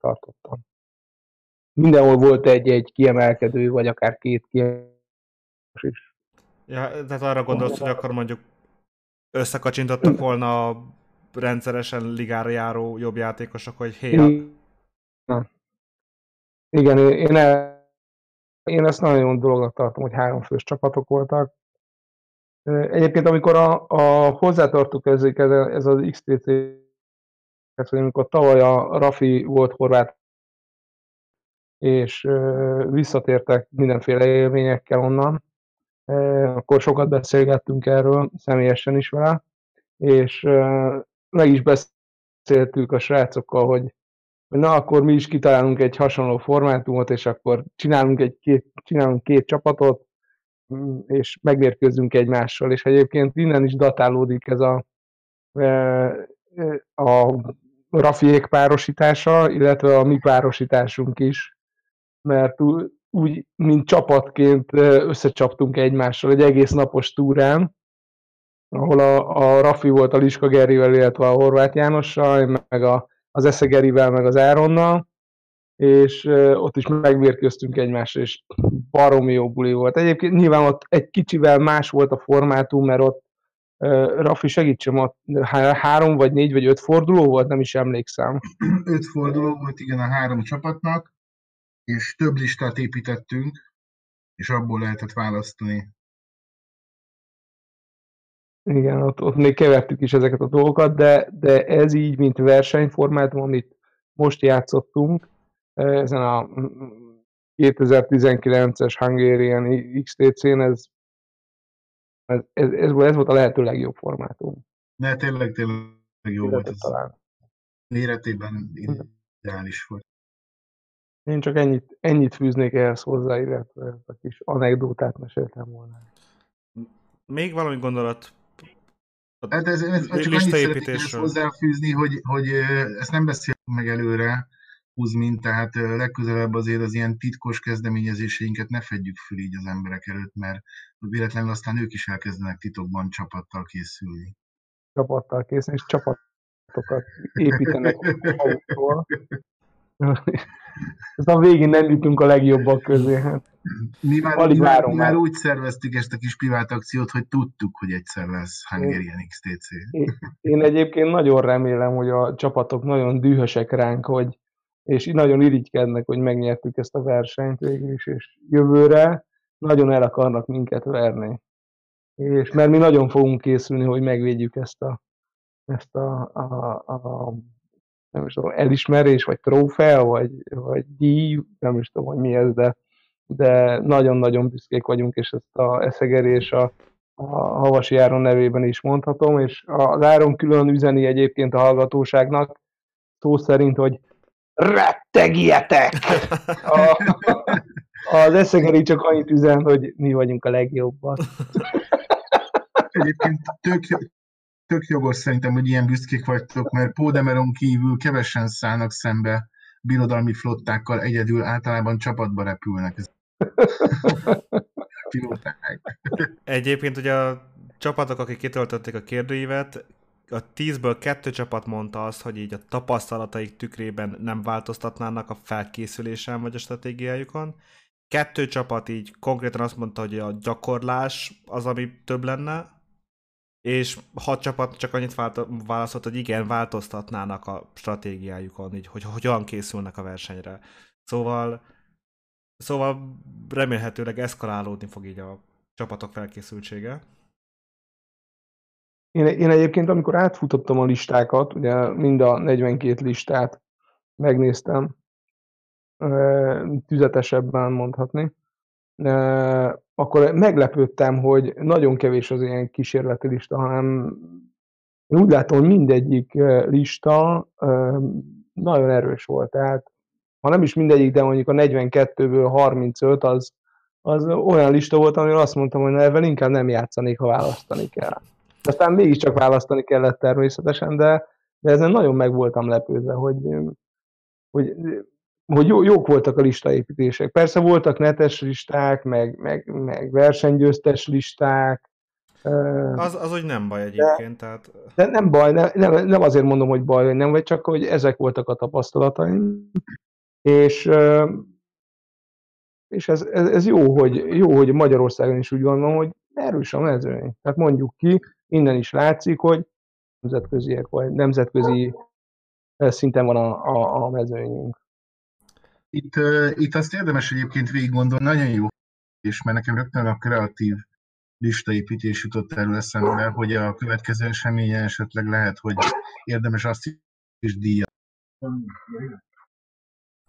B: tartottam. Mindenhol volt egy-egy kiemelkedő, vagy akár két kiemelkedő is.
A: Ja, tehát arra gondolsz, hogy akkor mondjuk összekacsintottak volna a rendszeresen ligára járó jobb játékosok, hogy hé.
B: Igen, én, el, én ezt nagyon dolognak tartom, hogy három fős csapatok voltak. Egyébként, amikor a, a hozzátartuk ez, ez az XTC, ez, hogy amikor tavaly a Rafi volt horvát, és visszatértek mindenféle élményekkel onnan, akkor sokat beszélgettünk erről, személyesen is vele, és meg is beszéltük a srácokkal, hogy, na, akkor mi is kitalálunk egy hasonló formátumot, és akkor csinálunk, egy két, csinálunk két csapatot, mm, és megmérkőzünk egymással, és egyébként innen is datálódik ez a, a Rafiék párosítása, illetve a mi párosításunk is, mert úgy, mint csapatként összecsaptunk egymással egy egész napos túrán, ahol a, a Rafi volt a Liska Gerivel, illetve a Horváth Jánossal, meg a, az Eszegerivel, meg az Áronnal, és ott is megvérköztünk egymásra, és baromi jó buli volt. Egyébként nyilván ott egy kicsivel más volt a formátum, mert ott Rafi, segítsem, ott három vagy négy vagy öt forduló volt, nem is emlékszem.
C: Öt forduló volt, igen, a három csapatnak, és több listát építettünk, és abból lehetett választani.
B: Igen, ott, ott még kevertük is ezeket a dolgokat, de, de ez így, mint versenyformátum, amit most játszottunk, ezen a 2019-es Hungarian XTC-n, ez, ez, ez, ez, volt a lehető legjobb formátum.
C: Ne, tényleg, tényleg jó volt. Ez talán. Méretében ideális volt.
B: Én csak ennyit, ennyit fűznék ehhez hozzá, illetve a kis anekdótát meséltem volna.
A: Még valami gondolat
C: Hát ez, ez csak annyit ezt hozzáfűzni, hogy, hogy ezt nem beszélünk meg előre, Huzmin, tehát legközelebb azért az ilyen titkos kezdeményezéseinket ne fedjük föl így az emberek előtt, mert véletlenül aztán ők is elkezdenek titokban csapattal készülni.
B: Csapattal készülni, és csapatokat építenek magukról. A végén nem jutunk a legjobbak közé. Hát.
C: Mi már, mi már, mi már úgy szerveztük ezt a kis privát akciót, hogy tudtuk, hogy egyszer lesz Hungarian XTC.
B: Én, én egyébként nagyon remélem, hogy a csapatok nagyon dühösek ránk, hogy és nagyon irigykednek, hogy megnyertük ezt a versenyt végül is, és jövőre nagyon el akarnak minket verni. És mert mi nagyon fogunk készülni, hogy megvédjük ezt a, ezt a, a, a nem is tudom, elismerés, vagy trófea, vagy, vagy díj, nem is tudom, hogy mi ez, de, de nagyon-nagyon büszkék vagyunk, és ezt a Eszegeri és a, a Havasi Áron nevében is mondhatom, és az Áron külön üzeni egyébként a hallgatóságnak, szó szerint, hogy rettegjetek! A, az Eszegeri csak annyit üzen, hogy mi vagyunk a legjobbak.
C: Egyébként tök, tök jogos szerintem, hogy ilyen büszkék vagytok, mert Pódemeron kívül kevesen szállnak szembe birodalmi flottákkal, egyedül általában csapatba repülnek.
A: Egyébként ugye a csapatok, akik kitöltötték a kérdőívet, a tízből kettő csapat mondta azt, hogy így a tapasztalataik tükrében nem változtatnának a felkészülésen vagy a stratégiájukon. Kettő csapat így konkrétan azt mondta, hogy a gyakorlás az, ami több lenne, és hat csapat csak annyit válaszolt, hogy igen, változtatnának a stratégiájukon, így, hogy hogyan készülnek a versenyre. Szóval, szóval remélhetőleg eszkalálódni fog így a csapatok felkészültsége.
B: Én, én egyébként, amikor átfutottam a listákat, ugye mind a 42 listát megnéztem, tüzetesebben mondhatni, akkor meglepődtem, hogy nagyon kevés az ilyen kísérleti lista, hanem én úgy látom, hogy mindegyik lista nagyon erős volt. Tehát ha nem is mindegyik, de mondjuk a 42-ből 35 az, az olyan lista volt, amiről azt mondtam, hogy na, inkább nem játszanék, ha választani kell. Aztán mégiscsak választani kellett természetesen, de, de ezen nagyon meg voltam lepődve, hogy, hogy, hogy jó, jók voltak a listaépítések. Persze voltak netes listák, meg, meg, meg versenygyőztes listák.
A: Az, az úgy nem baj egyébként. De, tehát...
B: de nem baj, nem, nem, nem azért mondom, hogy baj, hogy nem, vagy csak, hogy ezek voltak a tapasztalataim. És és ez, ez, ez jó, hogy, jó, hogy Magyarországon is úgy gondolom, hogy erős a mezőny. Tehát mondjuk ki, innen is látszik, hogy nemzetköziek, vagy nemzetközi szinten van a, a, a mezőnyünk.
C: Itt, itt azt érdemes egyébként végig gondolni, nagyon jó, és mert nekem rögtön a kreatív listaépítés jutott erről eszembe, hogy a következő eseménye esetleg lehet, hogy érdemes azt is díjazni.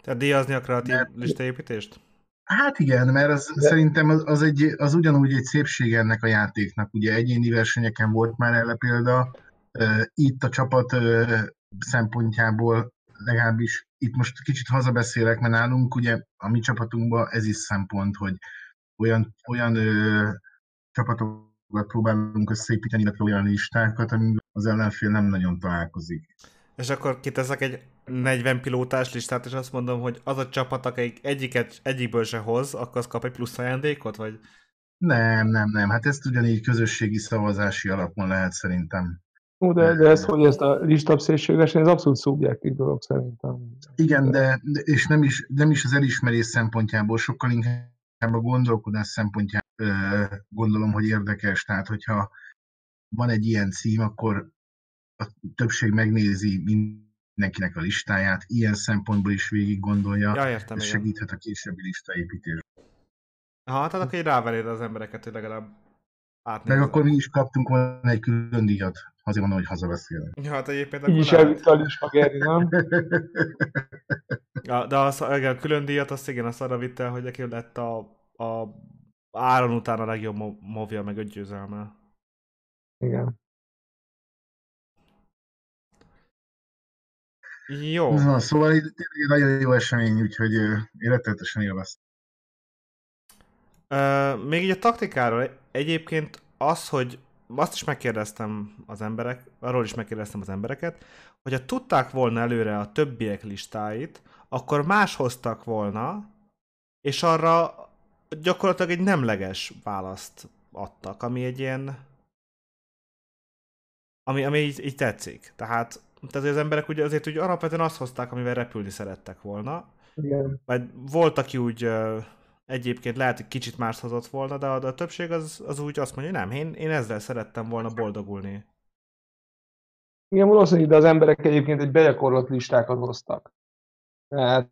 A: Tehát díjazni a kreatív Mert... listaépítést?
C: Hát igen, mert az, De... szerintem az, az, egy, az ugyanúgy egy szépség ennek a játéknak. Ugye egyéni versenyeken volt már erre példa, itt a csapat szempontjából legalábbis itt most kicsit hazabeszélek, mert nálunk ugye a mi csapatunkban ez is szempont, hogy olyan, olyan ö, csapatokat próbálunk összeépíteni, illetve olyan listákat, amivel az ellenfél nem nagyon találkozik.
A: És akkor kiteszek egy 40 pilótás listát, és azt mondom, hogy az a csapat, akik egyiket, egyikből se hoz, akkor az kap egy plusz ajándékot, vagy?
C: Nem, nem, nem. Hát ezt ugyanígy közösségi szavazási alapon lehet szerintem.
B: Ó, de, de ez, hogy ezt a listap szélsőgesen, ez abszolút szubjektív dolog szerintem.
C: Igen, de, de és nem is, nem is az elismerés szempontjából, sokkal inkább a gondolkodás szempontjából gondolom, hogy érdekes. Tehát, hogyha van egy ilyen cím, akkor a többség megnézi mindenkinek a listáját, ilyen szempontból is végig gondolja,
A: ja, értem,
C: ez igen. segíthet a későbbi listaépítésben.
A: Ha, tehát akkor így ráveréd az embereket, hogy legalább
C: átnézze. Meg akkor mi is kaptunk volna egy külön díjat, azért mondom, hogy hazabeszélek.
A: Ja, hát egyébként
B: Így is elvitt is magérni, nem?
A: ja, de az, a külön díjat azt igen, azt arra vitte, hogy neki lett a, a Áron után a legjobb movja, meg öt győzelme.
B: Igen.
A: Jó.
C: Na, szóval itt nagyon jó esemény, úgyhogy életetesen élveztem.
A: Uh, még így a taktikáról egyébként az, hogy azt is megkérdeztem az emberek, arról is megkérdeztem az embereket, hogy ha tudták volna előre a többiek listáit, akkor más hoztak volna, és arra gyakorlatilag egy nemleges választ adtak, ami egy ilyen ami, ami így, így tetszik. Tehát tehát az emberek ugye azért úgy alapvetően azt hozták, amivel repülni szerettek volna.
B: Igen.
A: Vagy volt, aki úgy egyébként lehet, hogy kicsit más hozott volna, de a, de a többség az, az úgy azt mondja, hogy nem, én, én ezzel szerettem volna boldogulni.
B: Igen, valószínűleg, de az emberek egyébként egy begyakorlott listákat hoztak. Tehát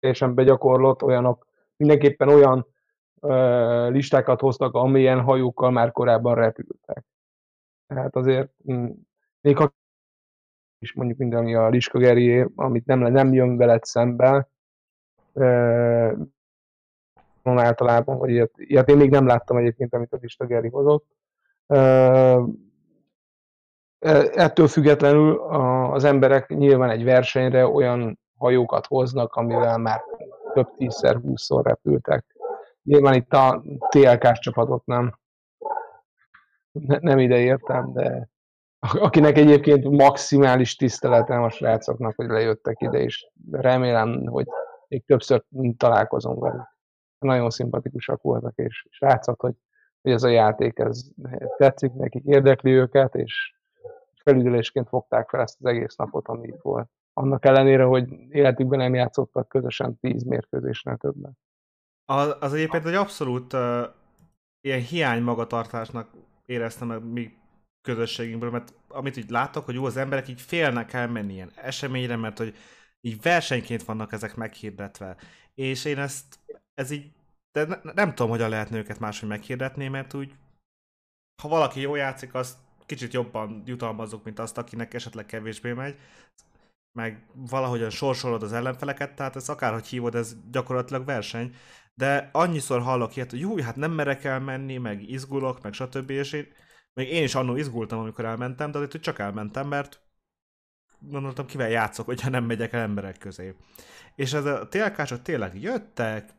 B: teljesen begyakorlott, olyanok, mindenképpen olyan ö, listákat hoztak, amilyen hajókkal már korábban repültek. Tehát azért, még ha is mondjuk minden, ami a Liska amit nem, nem jön veled szembe, általában, hogy ilyet, ilyet, én még nem láttam egyébként, amit a Liska Geri hozott. E, ettől függetlenül az emberek nyilván egy versenyre olyan hajókat hoznak, amivel már több tízszer, húszszor repültek. Nyilván itt a TLK-s csapatot nem, ne, nem ide értem, de akinek egyébként maximális tiszteletem a srácoknak, hogy lejöttek ide, és remélem, hogy még többször találkozom velük. Nagyon szimpatikusak voltak, és, és látszott, hogy, hogy ez a játék ez tetszik nekik, érdekli őket, és felüdülésként fogták fel ezt az egész napot, ami itt volt. Annak ellenére, hogy életükben nem játszottak közösen tíz mérkőzésnél többen.
A: Az, az egyébként egy abszolút uh, ilyen hiány magatartásnak éreztem meg még közösségünkből, mert amit így látok, hogy jó, az emberek így félnek elmenni ilyen eseményre, mert hogy így versenyként vannak ezek meghirdetve. És én ezt, ez így, de ne, nem tudom, hogyan lehetne őket máshogy meghirdetni, mert úgy, ha valaki jó játszik, azt kicsit jobban jutalmazok, mint azt, akinek esetleg kevésbé megy, meg valahogyan sorsolod az ellenfeleket, tehát ez akárhogy hívod, ez gyakorlatilag verseny, de annyiszor hallok ilyet, hogy jó, hát nem merek elmenni, meg izgulok, meg stb. És én még én is annól izgultam, amikor elmentem, de azért csak elmentem, mert gondoltam, kivel játszok, hogyha nem megyek el emberek közé. És ez a télkások tényleg jöttek,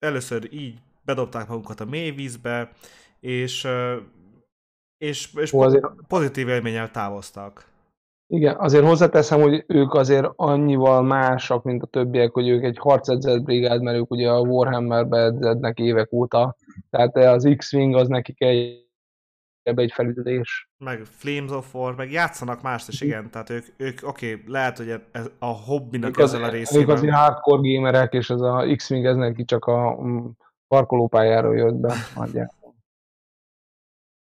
A: először így bedobták magukat a mély vízbe, és És, és azért... pozitív élménnyel távoztak.
B: Igen, azért hozzáteszem, hogy ők azért annyival másak, mint a többiek, hogy ők egy harcedzett brigád, mert ők ugye a Warhammerbe edzednek évek óta, tehát az X-Wing az nekik egy ebbe egy felüldés.
A: Meg Flames of War, meg játszanak mást is, igen, tehát ők, ők oké, okay, lehet, hogy ez a hobbinak ők ezzel az, a részében.
B: Ők az hardcore gamerek, és ez a X-Wing ez neki csak a mm, parkolópályáról jött be,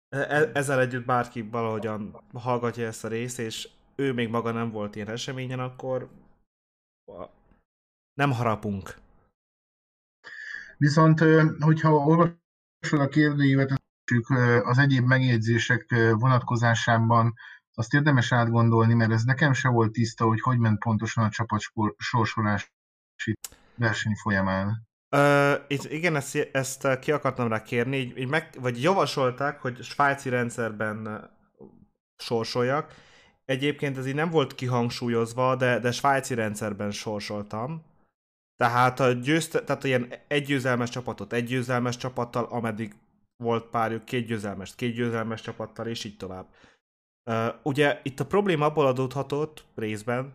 A: e, e, Ezzel együtt bárki valahogyan hallgatja ezt a részt, és ő még maga nem volt ilyen eseményen, akkor nem harapunk.
C: Viszont, hogyha olvasod a kérdőívet, az egyéb megjegyzések vonatkozásában azt érdemes átgondolni, mert ez nekem se volt tiszta, hogy hogy ment pontosan a csapat sorsolási verseny folyamán.
A: Uh, itt, igen, ezt, ezt ki akartam rá kérni, így, így meg, vagy javasolták, hogy svájci rendszerben sorsoljak. Egyébként ez így nem volt kihangsúlyozva, de, de svájci rendszerben sorsoltam. Tehát a győzte, tehát ilyen egy győzelmes csapatot egy győzelmes csapattal, ameddig volt párjuk két győzelmes, két győzelmes csapattal, és így tovább. Uh, ugye itt a probléma abból adódhatott részben,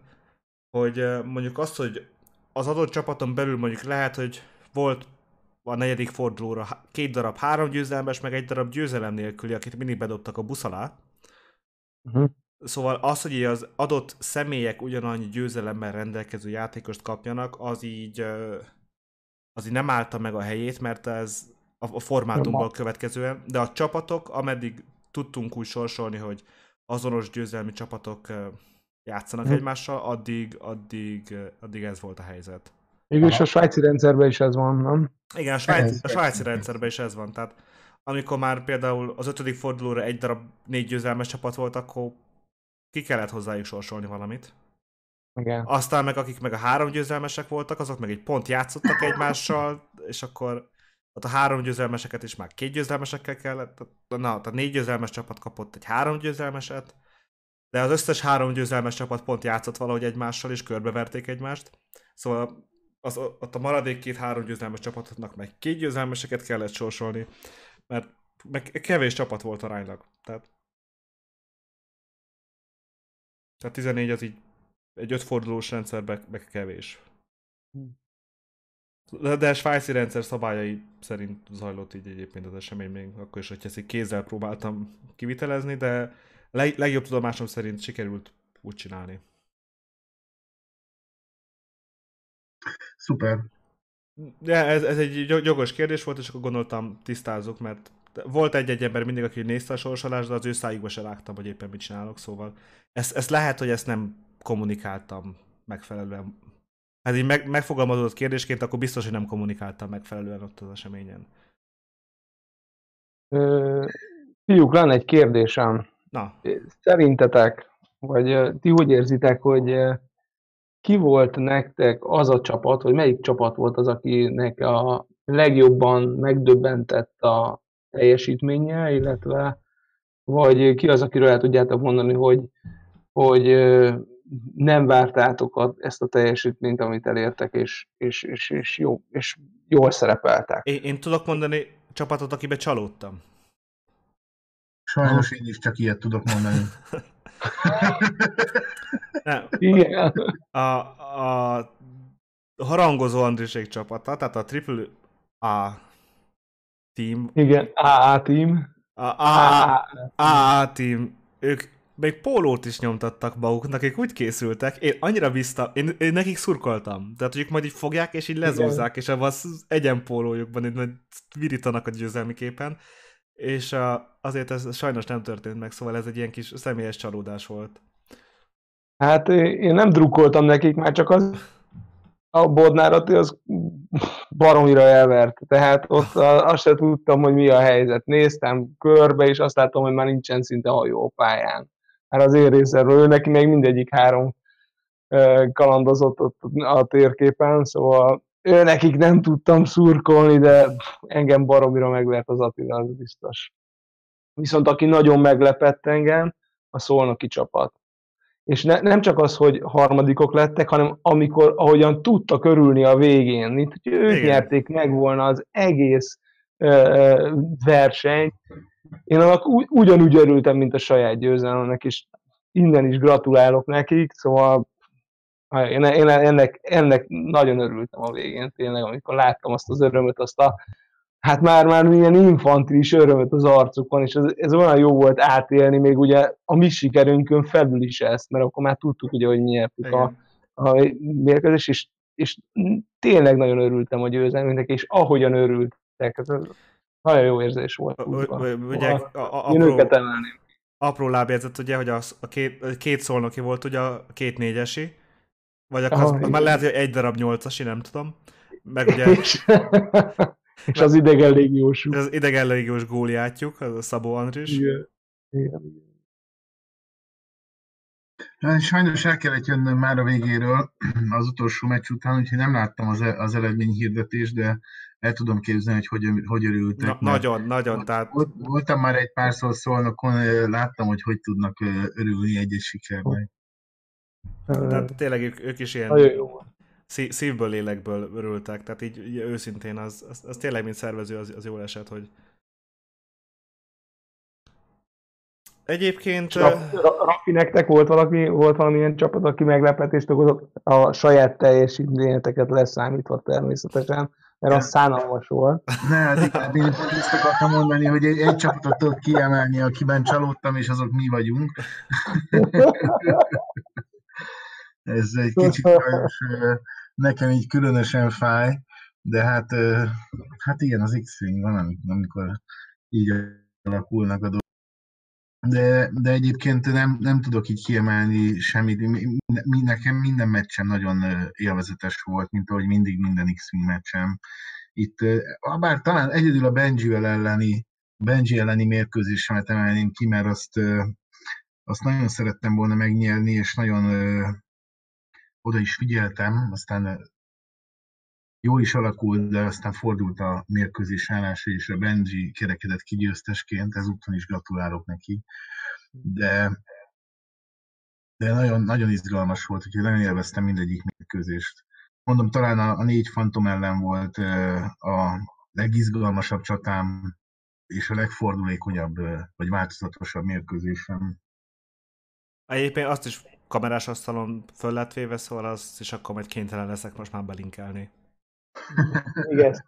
A: hogy uh, mondjuk azt, hogy az adott csapaton belül mondjuk lehet, hogy volt a negyedik fordulóra két darab három győzelmes, meg egy darab győzelem nélküli, akit mindig bedobtak a busz alá. Uh-huh. Szóval az, hogy az adott személyek ugyanannyi győzelemmel rendelkező játékost kapjanak, az így, az így nem állta meg a helyét, mert ez a formátumból következően, de a csapatok, ameddig tudtunk úgy sorsolni, hogy azonos győzelmi csapatok játszanak hmm. egymással, addig, addig, addig ez volt a helyzet.
B: Mégis a svájci rendszerben is ez van, nem?
A: Igen, a svájci, a svájci rendszerben is ez van. Tehát amikor már például az ötödik fordulóra egy darab négy győzelmes csapat volt, akkor ki kellett hozzájuk sorsolni valamit.
B: Igen.
A: Aztán meg akik meg a három győzelmesek voltak, azok meg egy pont játszottak egymással, és akkor ott a három győzelmeseket is már két győzelmesekkel kellett, na, tehát négy győzelmes csapat kapott egy három győzelmeset, de az összes három győzelmes csapat pont játszott valahogy egymással, és körbeverték egymást. Szóval az, ott a maradék két három győzelmes csapatoknak meg két győzelmeseket kellett sorsolni, mert meg kevés csapat volt aránylag. Tehát, tehát 14 az így egy ötfordulós rendszerben meg kevés. Hm. De, svájci rendszer szabályai szerint zajlott így egyébként az esemény még akkor is, hogy ezt kézzel próbáltam kivitelezni, de leg, legjobb tudomásom szerint sikerült úgy csinálni.
C: Szuper.
A: De ez, ez egy jogos kérdés volt, és akkor gondoltam tisztázok, mert volt egy-egy ember mindig, aki nézte a sorsolást, de az ő szájukba se rágtam, hogy éppen mit csinálok, szóval ezt, ezt lehet, hogy ezt nem kommunikáltam megfelelően hát így meg, megfogalmazódott kérdésként, akkor biztos, hogy nem kommunikáltam megfelelően ott az eseményen.
B: Ö, fiúk, lenne egy kérdésem.
A: Na.
B: Szerintetek, vagy ti hogy érzitek, hogy ki volt nektek az a csapat, vagy melyik csapat volt az, akinek a legjobban megdöbbentett a teljesítménye, illetve vagy ki az, akiről el tudjátok mondani, hogy, hogy nem vártátok ezt a teljesítményt, amit elértek, és, és, és, és, jó, és jól szerepeltek.
A: Én, én tudok mondani csapatot, akibe csalódtam.
C: Sajnos én is csak ilyet tudok mondani.
A: nem. Igen. A, a harangozó Andrisék csapata, tehát a Triple A team.
B: Igen, AA team.
A: A AA, AA team. Ők még pólót is nyomtattak maguknak, akik úgy készültek, én annyira bíztam, én, én nekik szurkoltam. Tehát, hogy ők majd így fogják, és így lezózzák, és abban az egyen pólójukban így virítanak a győzelmi képen. És a, azért ez sajnos nem történt meg, szóval ez egy ilyen kis személyes csalódás volt.
B: Hát én nem drukkoltam nekik, már csak az a Bodnárat az baromira elvert. Tehát ott azt sem tudtam, hogy mi a helyzet. Néztem körbe, és azt láttam, hogy már nincsen szinte hajó a pályán hát az én részemről, ő neki még mindegyik három kalandozott ott a térképen, szóval ő nekik nem tudtam szurkolni, de engem baromira megvert az Attila, az biztos. Viszont aki nagyon meglepett engem, a szolnoki csapat. És ne, nem csak az, hogy harmadikok lettek, hanem amikor, ahogyan tudta körülni a végén, mint hogy ők Igen. nyerték meg volna az egész ö, versenyt, én annak úgy, ugyanúgy örültem, mint a saját győzelemnek, és innen is gratulálok nekik, szóval én, én ennek, ennek nagyon örültem a végén, tényleg, amikor láttam azt az örömöt, azt a hát már, már milyen infantilis örömöt az arcukon, és ez, ez olyan jó volt átélni, még ugye a mi sikerünkön felül is ezt, mert akkor már tudtuk ugye, hogy nyertük a, a mérkőzés, és, és tényleg nagyon örültem a győzelmünknek, és ahogyan örültek, ez nagyon jó érzés volt.
A: Ugye, a, a, őket emelném. Apró lábjegyzet, ugye, hogy az, a két, két szolnoki volt, ugye a két négyesi, vagy akkor az, az már lehet, hogy egy darab nyolcasi, nem tudom. Meg ugye...
B: És az idegen légiós.
A: Az idegen légiós góliátjuk, az a Szabó Andris. Igen. Igen.
C: Sajnos el kellett jönnöm már a végéről az utolsó meccs után, úgyhogy nem láttam az, e- az eredményhirdetést, de el tudom képzelni, hogy hogy, hogy örültek.
A: Na, nagyon, nagyon. Tehát...
C: Voltam már egy párszor szólnokon, láttam, hogy hogy tudnak örülni egy-egy sikernek.
A: Tehát tényleg ők, ők is ilyen szívből, lélekből örültek, tehát így, így őszintén az, az, az tényleg, mint szervező, az, az jól esett, hogy Egyébként...
B: Rafi, nektek volt, valaki, volt valamilyen csapat, aki meglepetést okozott a saját teljesítményeteket leszámítva természetesen, mert az szánalmas volt.
C: Ne, hát én ezt akartam mondani, hogy egy, egy csapatot tudok kiemelni, akiben csalódtam, és azok mi vagyunk. Ez egy kicsit nekem így különösen fáj, de hát, hát igen, az X-Wing van, amikor így alakulnak a dolgok. De, de egyébként nem, nem tudok így kiemelni semmit. Mi, nekem minden meccsem nagyon élvezetes volt, mint ahogy mindig minden X-Wing meccsem. Itt, bár talán egyedül a benji elleni, Benji elleni mérkőzésemet emelném ki, mert azt, azt nagyon szerettem volna megnyerni, és nagyon oda is figyeltem, aztán jó is alakult, de aztán fordult a mérkőzés állása, és a Benji kerekedett kigyőztesként, ezúttal is gratulálok neki. De, de nagyon, nagyon izgalmas volt, úgyhogy nagyon élveztem mindegyik mérkőzést. Mondom, talán a, a négy fantom ellen volt a legizgalmasabb csatám, és a legfordulékonyabb, vagy változatosabb mérkőzésem.
A: Egyébként azt is kamerás asztalon föl lett véve, szóval az is akkor majd kénytelen leszek most már belinkelni.
B: Igen.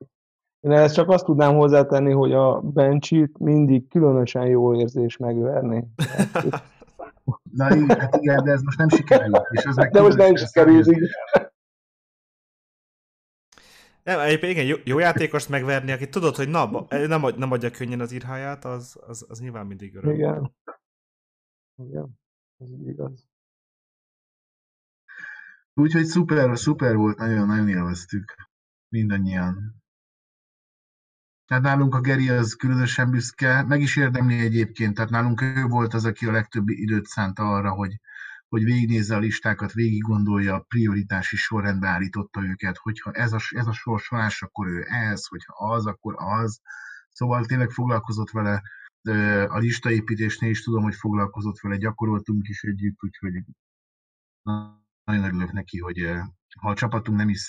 B: Én ezt csak azt tudnám hozzátenni, hogy a Bencsit mindig különösen jó érzés megverni.
C: Na igen, hát igen, de ez most nem sikerült. És ez
B: de most nem sikerült,
A: nem, egyébként igen, jó, jó játékost megverni, aki tudod, hogy na, nem, nem adja könnyen az írháját, az, az, az nyilván mindig öröm.
B: Igen. Igen, ez igaz.
C: Úgyhogy szuper, szuper volt, nagyon-nagyon élveztük. Mindannyian. Tehát nálunk a Geri az különösen büszke, meg is érdemli egyébként, tehát nálunk ő volt az, aki a legtöbb időt szánta arra, hogy, hogy végignézze a listákat, végig gondolja, prioritási sorrendbe állította őket, hogyha ez a, ez a sorsolás, akkor ő ez, hogyha az, akkor az. Szóval tényleg foglalkozott vele, a listaépítésnél is tudom, hogy foglalkozott vele, gyakoroltunk is együtt, úgyhogy nagyon örülök neki, hogy ha a csapatunk nem is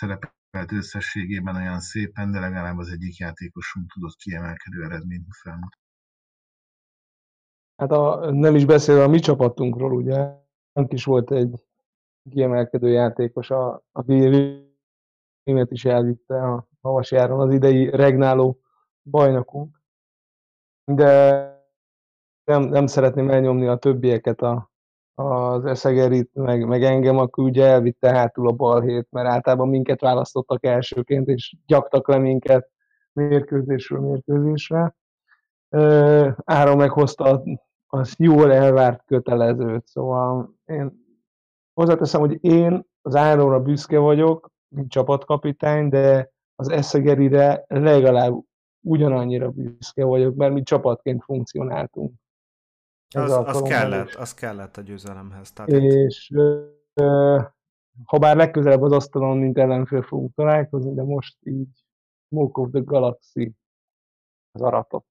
C: szerepelt összességében olyan szépen, de legalább az egyik játékosunk tudott kiemelkedő eredményt felmutatni.
B: Hát a, nem is beszélve a mi csapatunkról, ugye, is volt egy kiemelkedő játékos, a, aki német is elvitte a Havasjáron az idei regnáló bajnokunk. De nem, nem szeretném elnyomni a többieket a, az Eszegerit, meg, meg engem, akkor ugye elvitte hátul a balhét, mert általában minket választottak elsőként, és gyaktak le minket mérkőzésről mérkőzésre. Áron meghozta az jól elvárt kötelezőt, szóval én hozzáteszem, hogy én az Áronra büszke vagyok, mint csapatkapitány, de az Eszegerire legalább ugyanannyira büszke vagyok, mert mi csapatként funkcionáltunk.
A: Az, az, kellett, az kellett a győzelemhez.
B: Tehát és ö, ha bár legközelebb az asztalon, mint ellenfél fogunk találkozni, de most így Smoke of the Galaxy az aratott.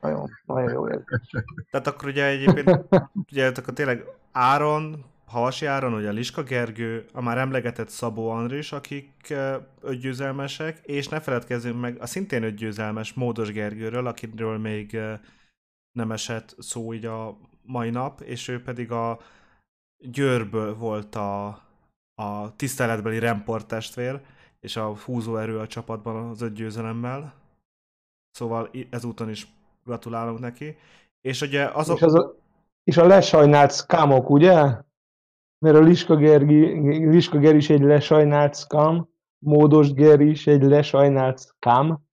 B: Nagyon, nagyon jó érzés.
A: Tehát akkor ugye egyébként, ugye akkor tényleg Áron, Havasi Áron, ugye Liska Gergő, a már emlegetett Szabó Andris, akik ötgyőzelmesek, és ne feledkezzünk meg a szintén ötgyőzelmes Módos Gergőről, akiről még nem esett szó így a mai nap, és ő pedig a Győrből volt a, a tiszteletbeli Remport testvér, és a húzóerő a csapatban az öt győzelemmel. Szóval ezúton is gratulálunk neki. És ugye azok...
B: És, az a, és a lesajnált skamok, ugye? Mert a Liska, Gergi, Liska Ger is egy lesajnált skam, Módos Ger is egy lesajnált skam,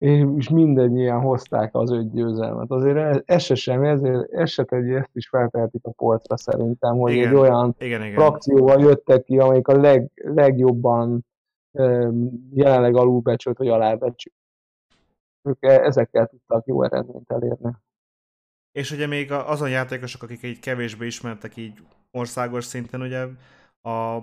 B: és mindannyian hozták az öt győzelmet. Azért ez, se semmi, ezért ez se tegy, ezt is feltehetik a polcra szerintem, hogy igen, egy olyan igen, igen. frakcióval jöttek ki, amelyik a leg, legjobban jelenleg alulbecsült vagy alábecsült. Ők e, ezekkel tudtak jó eredményt elérni.
A: És ugye még azon játékosok, akik így kevésbé ismertek így országos szinten, ugye a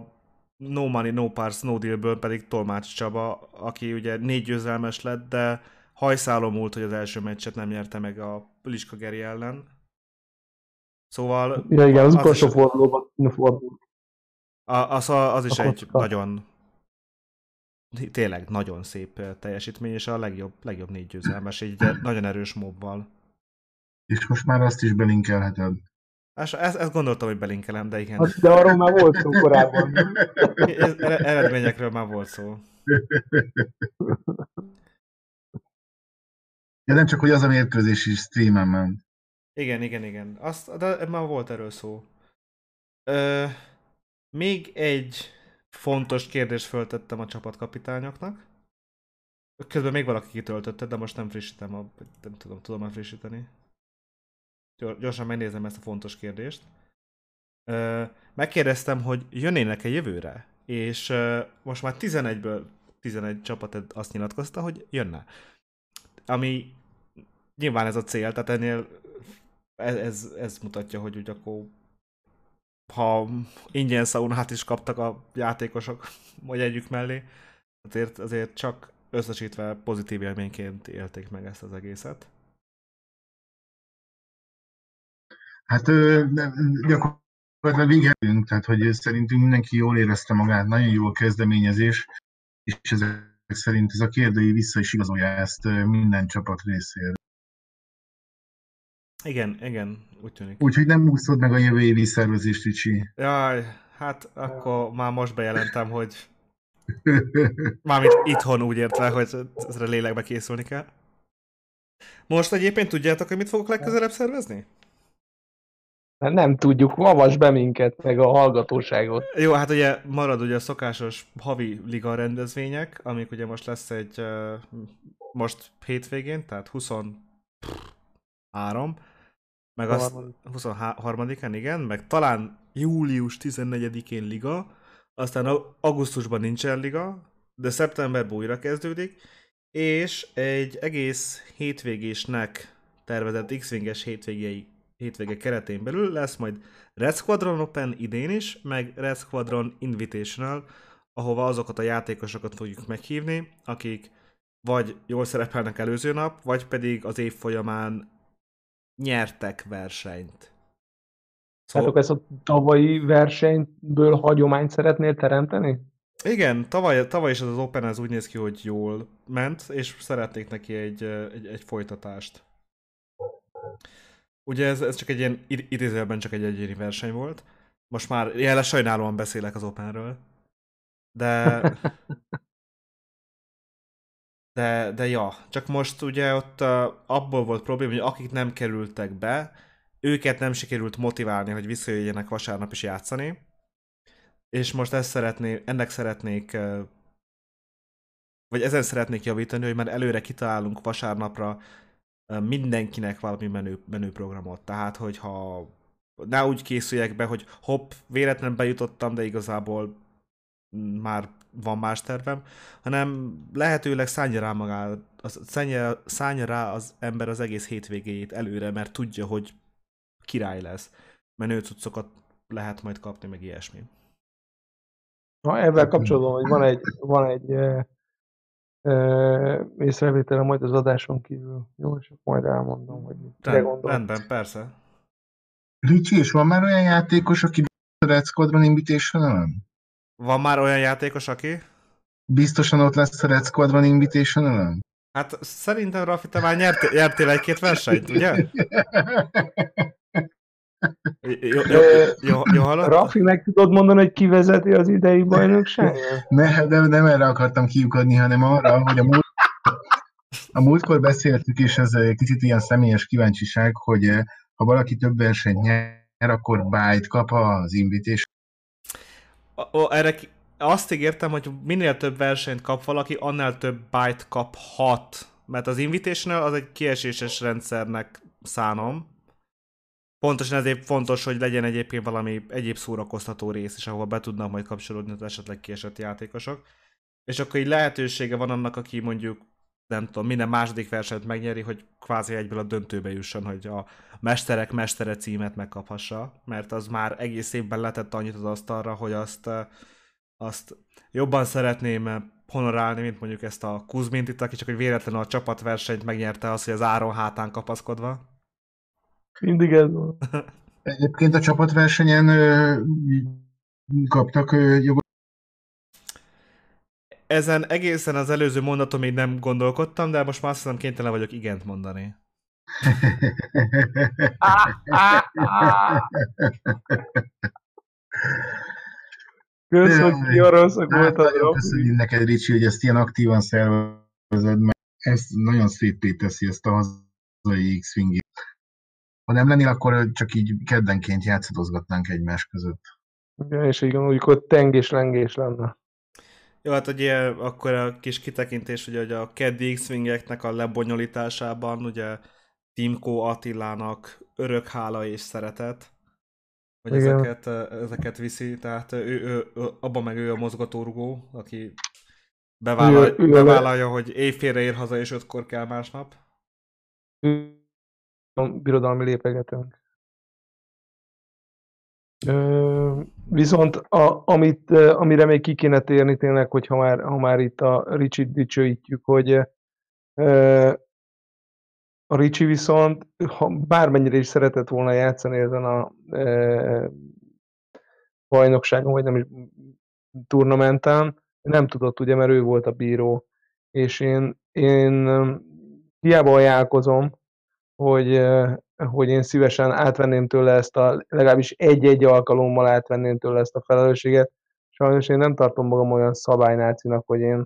A: No Money, No Parts, No Dealből pedig Tolmács Csaba, aki ugye négy győzelmes lett, de hajszálom múlt, hogy az első meccset nem nyerte meg a Liska Geri ellen. Szóval...
B: Ja, igen, az, az utolsó fordulóban
A: fordult. Az, az is a egy kocka. nagyon tényleg nagyon szép teljesítmény, és a legjobb, legjobb négy győzelmes, egy nagyon erős mobbal.
C: És most már azt is belinkelheted.
A: Ezt, ezt gondoltam, hogy belinkelem, de igen.
B: De arról már volt szó korábban.
A: Eredményekről már volt szó.
C: Ja, nem csak, hogy az a mérkőzés is streamen ment.
A: Igen, igen, igen. Azt, de már volt erről szó. Ö, még egy fontos kérdést föltettem a csapatkapitányoknak. Közben még valaki kitöltötte, de most nem frissítem, a, nem tudom, tudom már frissíteni. Gyorsan megnézem ezt a fontos kérdést. Megkérdeztem, hogy jönnének-e jövőre, és most már 11-ből 11 csapat azt nyilatkozta, hogy jönne. Ami nyilván ez a cél, tehát ennél ez, ez, ez mutatja, hogy úgy akkor ha ingyen szaunát is kaptak a játékosok, vagy együk mellé, azért, azért csak összesítve pozitív élményként élték meg ezt az egészet.
C: Hát gyakorlatilag végettünk, tehát hogy szerintünk mindenki jól érezte magát, nagyon jó a kezdeményezés, és ezek szerint ez a kérdői vissza is igazolja ezt minden csapat részéről.
A: Igen, igen, úgy tűnik.
C: Úgyhogy nem úszod meg a jövő évi szervezést, Ricsi.
A: Jaj, hát akkor már most bejelentem, hogy mármint itthon úgy értve, hogy ezre lélekbe készülni kell. Most egyébként tudjátok, hogy mit fogok legközelebb szervezni?
B: Nem, tudjuk, avas be minket, meg a hallgatóságot.
A: Jó, hát ugye marad ugye a szokásos havi liga rendezvények, amik ugye most lesz egy, most hétvégén, tehát 23, meg azt 23-án, igen, meg talán július 14-én liga, aztán augusztusban nincsen liga, de szeptemberben újra kezdődik, és egy egész hétvégésnek tervezett X-Winges hétvégei hétvége keretén belül lesz majd Red Squadron Open idén is, meg Red Squadron Invitational, ahova azokat a játékosokat fogjuk meghívni, akik vagy jól szerepelnek előző nap, vagy pedig az év folyamán nyertek versenyt.
B: Szóval... Tehát ezt a tavalyi versenyből hagyományt szeretnél teremteni?
A: Igen, tavaly, tavaly is az, az Open ez úgy néz ki, hogy jól ment, és szeretnék neki egy, egy, egy folytatást. Ugye ez, ez csak egy ilyen idézőben csak egy egyéni verseny volt. Most már jeles sajnálóan beszélek az Openről. De... De, de ja, csak most ugye ott uh, abból volt probléma, hogy akik nem kerültek be, őket nem sikerült motiválni, hogy visszajöjjenek vasárnap is játszani. És most ezt szeretné, ennek szeretnék, uh, vagy ezen szeretnék javítani, hogy már előre kitalálunk vasárnapra mindenkinek valami menő, menő programot. Tehát, hogyha ne úgy készüljek be, hogy hopp, véletlen bejutottam, de igazából már van más tervem, hanem lehetőleg szállja rá magát, az, szállja, szállja rá az ember az egész hétvégéjét előre, mert tudja, hogy király lesz. Menő cuccokat lehet majd kapni, meg ilyesmi.
B: Na, ebben kapcsolatban, hogy van egy, van egy észrevételem majd az adáson kívül. Jó, és majd elmondom, hogy
A: mire gondolok. Rendben, persze.
C: Ricsi, és van már olyan játékos, aki Red Squadron invitation
A: Van már olyan játékos, aki?
C: Biztosan ott lesz a Red Squadron invitation
A: Hát szerintem, Rafi, te már nyertél, nyertél egy-két versenyt, ugye? Jó, jó, jó, jó?
B: Rafi, meg tudod mondani, hogy ki vezeti az idei bajnokságot?
C: Ne, de nem erre akartam kiukadni, hanem arra, hogy a múlt, a múltkor beszéltük, és ez egy kicsit ilyen személyes kíváncsiság, hogy eh, ha valaki több versenyt nyer, akkor byte kap az
A: o, erre azt ígértem, hogy minél több versenyt kap valaki, annál több byte kaphat. Mert az Invitational az egy kieséses rendszernek szánom. Pontosan ezért fontos, hogy legyen egyébként valami egyéb szórakoztató rész is, ahol be tudnak majd kapcsolódni az esetleg kiesett játékosok. És akkor így lehetősége van annak, aki mondjuk nem tudom, minden második versenyt megnyeri, hogy kvázi egyből a döntőbe jusson, hogy a mesterek mestere címet megkaphassa, mert az már egész évben letett annyit az asztalra, hogy azt, azt jobban szeretném honorálni, mint mondjuk ezt a Kuzmintit, aki csak egy véletlenül a csapatversenyt megnyerte az, hogy az áron hátán kapaszkodva.
B: Mindig ez van.
C: Egyébként a csapatversenyen ö, kaptak ö, jogot.
A: Ezen egészen az előző mondatom még nem gondolkodtam, de most már azt hiszem kénytelen vagyok igent mondani.
B: Kösz, hogy ki a rosszak
C: Hát,
B: voltak.
C: nagyon köszönjük neked, Ricsi, hogy ezt ilyen aktívan szervezed, mert ez nagyon szépé teszi ezt a hazai x. Ha nem lennél, akkor csak így keddenként játszadozgatnánk egymás között.
B: Igen, és igen, úgy, hogy tengés-lengés lenne.
A: Jó, hát ugye akkor a kis kitekintés, ugye, hogy a keddi x a lebonyolításában ugye Timko Attilának örök hála és szeretet, hogy
B: Igen.
A: ezeket, ezeket viszi, tehát ő, ő, ő, abban meg ő a mozgatórugó, aki bevállal,
B: Ő- ő
A: bevállalja, hogy éjfélre ér haza és ötkor kell másnap.
B: Birodalmi lépegetőnk. Ö, viszont a, amit, amire még ki kéne térni tényleg, hogy ha már, ha már itt a Ricsit dicsőítjük, hogy a Ricsi viszont, ha bármennyire is szeretett volna játszani ezen a bajnokságon, vagy nem is turnamenten, nem tudott ugye, mert ő volt a bíró. És én, én hiába ajánlkozom, hogy, hogy én szívesen átvenném tőle ezt a, legalábbis egy-egy alkalommal átvenném tőle ezt a felelősséget. Sajnos én nem tartom magam olyan szabálynácinak, hogy én,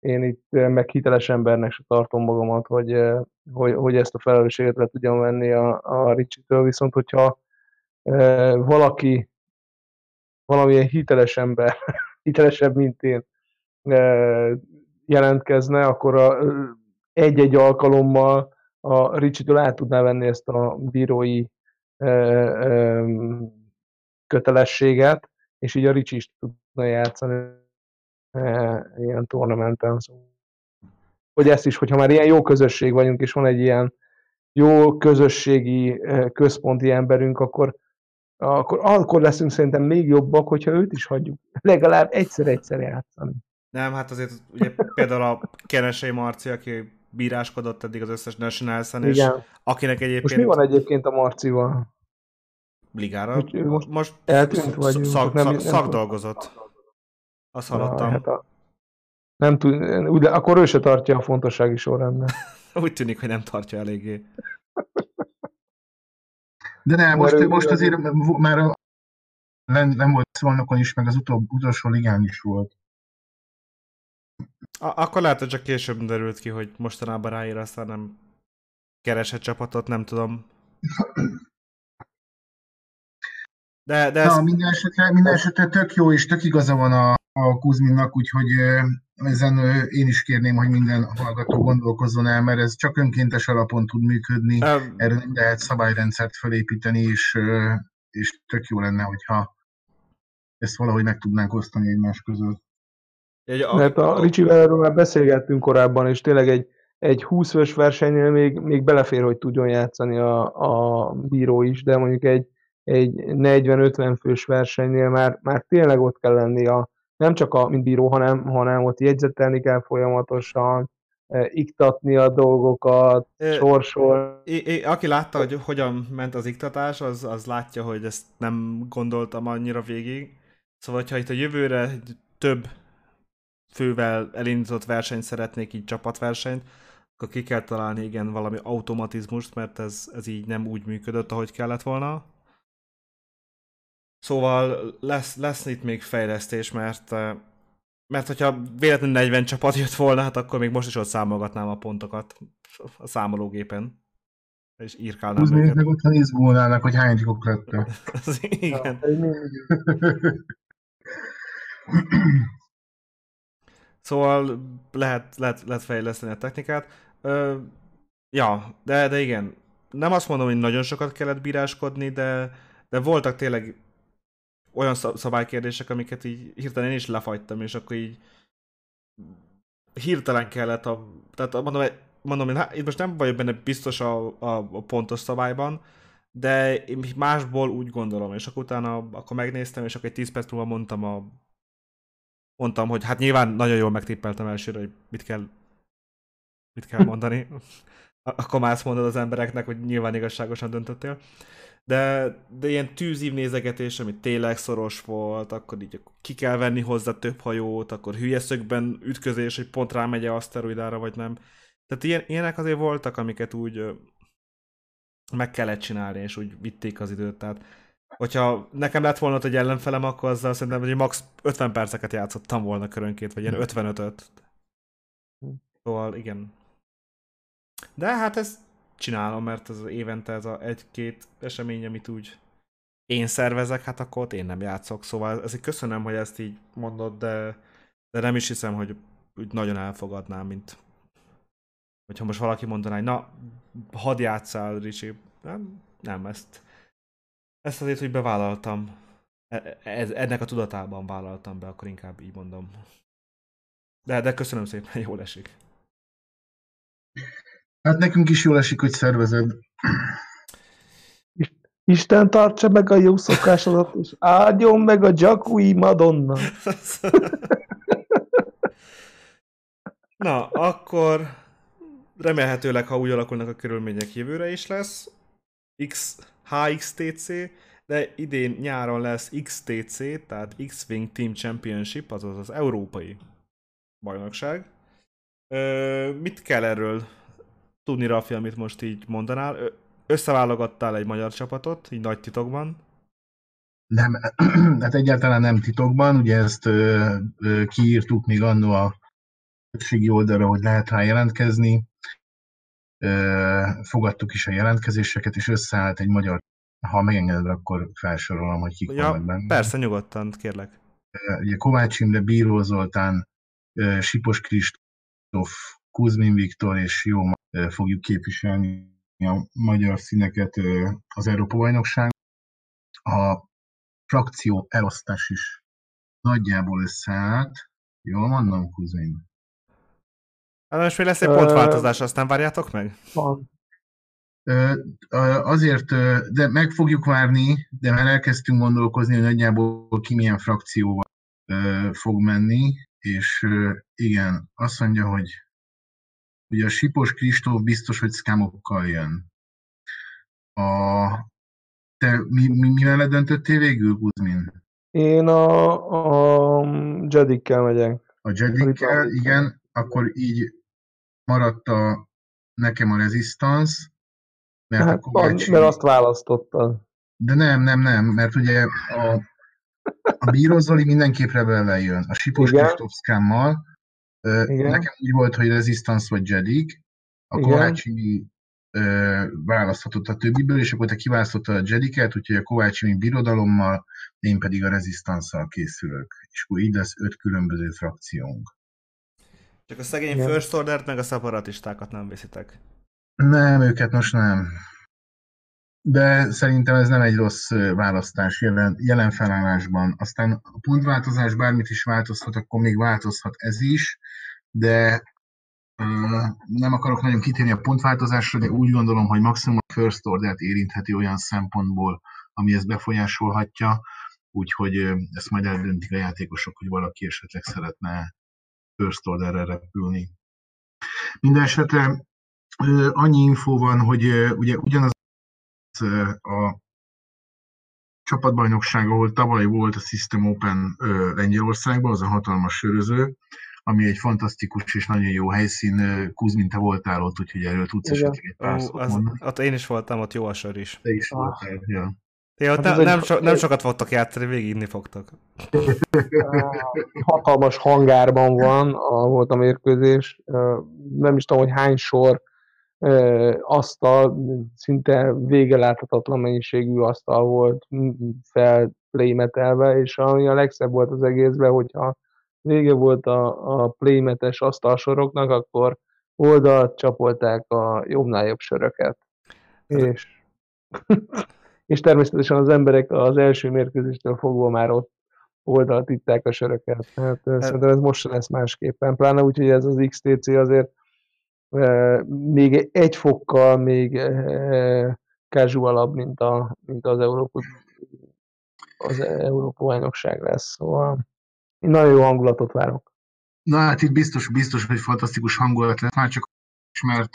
B: én itt meg hiteles embernek se tartom magamat, hogy, hogy, hogy ezt a felelősséget le tudjam venni a, a Ricsitől, viszont hogyha valaki valamilyen hiteles ember, hitelesebb, mint én jelentkezne, akkor a, egy-egy alkalommal a Ricsitől át tudná venni ezt a bírói ö, ö, kötelességet, és így a Ricsi is tudna játszani ö, ilyen tornamenten. Szóval, hogy ezt is, hogyha már ilyen jó közösség vagyunk, és van egy ilyen jó közösségi központi emberünk, akkor, akkor, akkor leszünk szerintem még jobbak, hogyha őt is hagyjuk legalább egyszer-egyszer játszani.
A: Nem, hát azért ugye például a Kenesei Marci, aki bíráskodott eddig az összes Nationals-en, és
B: Igen.
A: akinek egyébként
B: Most mi van egyébként a Marcival?
A: ligára,
B: Hogy ő most
A: most
B: eltűnt, vagy
A: szak, szak,
B: nem- nem
A: szakdolgozott. Azt hallottam.
B: Hát a, nem tud, úgy, de akkor ő se tartja a fontossági sorrendben.
A: Úgy tűnik, hogy nem tartja eléggé.
C: De nem, most,
B: ő-
C: most azért már a, nem, nem volt szolnokon is, meg az utol, utolsó ligán is volt.
A: A- akkor lehet, hogy csak később derült ki, hogy mostanában ráír, aztán nem keresett csapatot, nem tudom. De, de ez,
C: Na, minden esetre, minden esetre tök jó, és tök igaza van a, a Kuzminnak, úgyhogy ezen én is kérném, hogy minden hallgató gondolkozzon el, mert ez csak önkéntes alapon tud működni.
A: Ö,
C: Erre nem lehet szabályrendszert felépíteni, és, és tök jó lenne, hogyha ezt valahogy meg tudnánk osztani egymás között.
A: Egy, a,
B: Mert a Ricsivel erről már beszélgettünk korábban, és tényleg egy, egy 20 fős versenynél még, még belefér, hogy tudjon játszani a, a bíró is, de mondjuk egy, egy 40-50 fős versenynél már, már tényleg ott kell lenni a, nem csak a, mint bíró, hanem, hanem ott jegyzetelni kell folyamatosan, eh, iktatni a dolgokat,
A: Ö,
B: sorsol.
A: I, aki látta, hogy hogyan ment az iktatás, az, az látja, hogy ezt nem gondoltam annyira végig. Szóval, hogyha itt a jövőre több fővel elindított versenyt szeretnék, így csapatversenyt, akkor ki kell találni igen valami automatizmust, mert ez, ez így nem úgy működött, ahogy kellett volna. Szóval lesz, lesz itt még fejlesztés, mert mert hogyha véletlenül 40 csapat jött volna, hát akkor még most is ott számolgatnám a pontokat a számológépen. És írkálnám
C: Húzni őket. meg otthon izgulnának, hogy hányadikok lettek.
A: igen. Szóval lehet, lehet, lehet fejleszteni a technikát. Ö, ja, de, de igen. Nem azt mondom, hogy nagyon sokat kellett bíráskodni, de, de voltak tényleg olyan szabálykérdések, amiket így hirtelen én is lefagytam, és akkor így hirtelen kellett a... Tehát mondom, mondom én, itt most nem vagyok benne biztos a, a, a pontos szabályban, de én másból úgy gondolom, és akkor utána akkor megnéztem, és akkor egy 10 perc múlva mondtam a mondtam, hogy hát nyilván nagyon jól megtippeltem elsőre, hogy mit kell mit kell mondani. akkor már azt mondod az embereknek, hogy nyilván igazságosan döntöttél de, de ilyen tűzív nézegetés, ami tényleg szoros volt, akkor így ki kell venni hozzá több hajót, akkor hülye szögben ütközés, hogy pont rámegy a aszteroidára, vagy nem. Tehát ilyen, ilyenek azért voltak, amiket úgy meg kellett csinálni, és úgy vitték az időt. Tehát, hogyha nekem lett volna egy ellenfelem, akkor azzal szerintem, hogy max 50 perceket játszottam volna körönként, vagy ilyen 55-öt. Hm. Szóval igen. De hát ez csinálom, mert az évente ez a egy-két esemény, amit úgy én szervezek, hát akkor ott én nem játszok. Szóval ezért köszönöm, hogy ezt így mondod, de, de nem is hiszem, hogy úgy nagyon elfogadnám, mint hogyha most valaki mondaná, hogy na, hadd játszál, Ricsi. Nem, nem, ezt, ezt azért, hogy bevállaltam. E, ez, ennek a tudatában vállaltam be, akkor inkább így mondom. De, de köszönöm szépen, jól esik.
C: Hát nekünk is jól esik, hogy szervezed.
B: Isten tartsa meg a jó szokásodat, és áldjon meg a Jakui Madonna.
A: Na, akkor remélhetőleg, ha úgy alakulnak a körülmények, jövőre is lesz X, HXTC, de idén nyáron lesz XTC, tehát X-Wing Team Championship, azaz az európai bajnokság. Ö, mit kell erről tudni, Rafi, amit most így mondanál. Összeválogattál egy magyar csapatot, így nagy titokban.
C: Nem, hát egyáltalán nem titokban, ugye ezt ö, ö, kiírtuk még annó a községi oldalra, hogy lehet rá jelentkezni. Fogadtuk is a jelentkezéseket, és összeállt egy magyar, ha megengeded, akkor felsorolom, hogy kik
A: ja, vannak benne. Persze, nyugodtan, kérlek.
C: Ugye Kovács Imre, Bíró Zoltán, Sipos Kristóf, Kuzmin Viktor és Jó fogjuk képviselni a magyar színeket az Európa-bajnokság. A frakció elosztás is nagyjából összeállt. Jól mondom, Kuzmin?
A: Hát most még lesz egy pontváltozás, aztán várjátok meg?
B: Van.
C: Azért, de meg fogjuk várni, de már elkezdtünk gondolkozni, hogy nagyjából ki milyen frakcióval fog menni, és igen, azt mondja, hogy Ugye a Sipos Kristóf biztos, hogy szkámokkal jön. A, te mi, mi, mi mellett döntöttél végül, Guzmin?
B: Én a, a Jedikkel megyek.
C: A Jedikkel, igen, akkor így maradt a, nekem a Resistance,
B: mert, hát, akkor van, mert azt választotta.
C: De nem, nem, nem, mert ugye a, a Bíró Zoli mindenképp rebellel jön, a Sipos Kristóf szkámmal, igen. Nekem úgy volt, hogy Resistance vagy Jedik, a Kovácsi választhatott a többiből, és akkor te kiválasztotta a Jediket, úgyhogy a Kovácsi birodalommal, én pedig a Resistance-szal készülök. És akkor így lesz öt különböző frakciónk.
A: Csak a szegény Igen. First Order-t meg a szaparatistákat nem viszitek.
C: Nem, őket most nem. De szerintem ez nem egy rossz választás jelen, jelen felállásban. Aztán a pontváltozás bármit is változhat, akkor még változhat ez is, de nem akarok nagyon kitérni a pontváltozásra, de úgy gondolom, hogy maximum a first order-t érintheti olyan szempontból, ami ezt befolyásolhatja, úgyhogy ezt majd eldöntik a játékosok, hogy valaki esetleg szeretne first order-re repülni. Mindenesetre annyi info van, hogy ugye ugyanaz a csapatbajnokság, ahol tavaly volt a System Open Lengyelországban, az a hatalmas söröző, ami egy fantasztikus és nagyon jó helyszín. Kuzmin, te voltál ott, úgyhogy erről tudsz
B: Igen.
C: esetleg egy pár
A: Ó,
C: szót
A: az,
C: mondani.
A: ott én is voltam, ott jó a sör is.
C: Te is
B: Ah.
C: voltál, ja.
A: Ott
B: Hát
A: ne,
B: ez egy-
A: nem, so, nem sokat fogtak játszani, végig inni fogtak.
B: hatalmas hangárban van, a, volt a mérkőzés, nem is tudom, hogy hány sor asztal, szinte vége láthatatlan mennyiségű asztal volt felplaymetelve, és ami a legszebb volt az egészben, hogyha vége volt a, a playmetes asztalsoroknak, akkor oldalt csapolták a jobbnál jobb söröket. És, és természetesen az emberek az első mérkőzéstől fogva már ott oldalt itták a söröket. Hát, hát szerintem ez most lesz másképpen. Pláne úgy, hogy ez az XTC azért e, még egy fokkal még e, casualabb, mint, a, mint az Európa az Európa bajnokság lesz. Szóval én nagyon jó hangulatot várok.
C: Na hát itt biztos, biztos, hogy fantasztikus hangulat lesz, már csak mert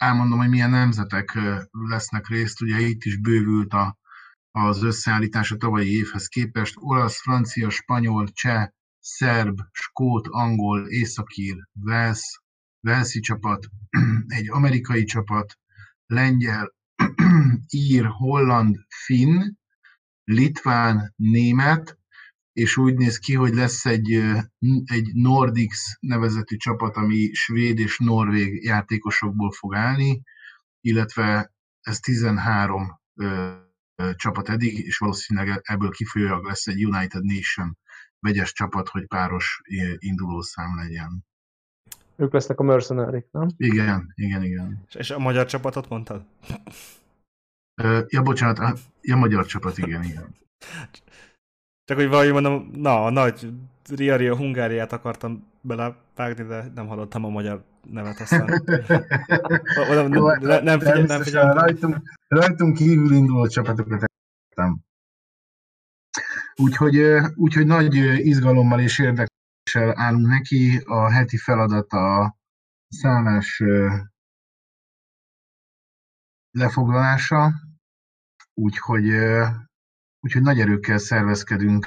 C: elmondom, hogy milyen nemzetek lesznek részt. Ugye itt is bővült a, az összeállítás a tavalyi évhez képest. Olasz, francia, spanyol, cseh, szerb, skót, angol, északír, velsz, velszi csapat, egy amerikai csapat, lengyel, ír, holland, finn, litván, német, és úgy néz ki, hogy lesz egy, egy Nordics nevezetű csapat, ami svéd és norvég játékosokból fog állni, illetve ez 13 ö, ö, csapat eddig, és valószínűleg ebből kifolyólag lesz egy United Nation vegyes csapat, hogy páros indulószám legyen.
B: Ők lesznek a mercenary nem?
C: Igen, igen, igen.
A: És- És a magyar csapatot mondtad?
C: Ö, Ja, bocsánat, a, ja, magyar csapat, igen, igen.
A: Csak hogy valahogy mondom, na, a nagy Ria Ria Hungáriát akartam belevágni, de nem hallottam a magyar nevet aztán. Nem, nem, nem, figyel, nem figyeltem.
C: Rajtunk, rajtunk kívül induló csapatokat értem. Úgyhogy, úgyhogy nagy izgalommal és érdekléssel állunk neki. A heti feladat a szállás lefoglalása, úgyhogy, úgyhogy nagy erőkkel szervezkedünk.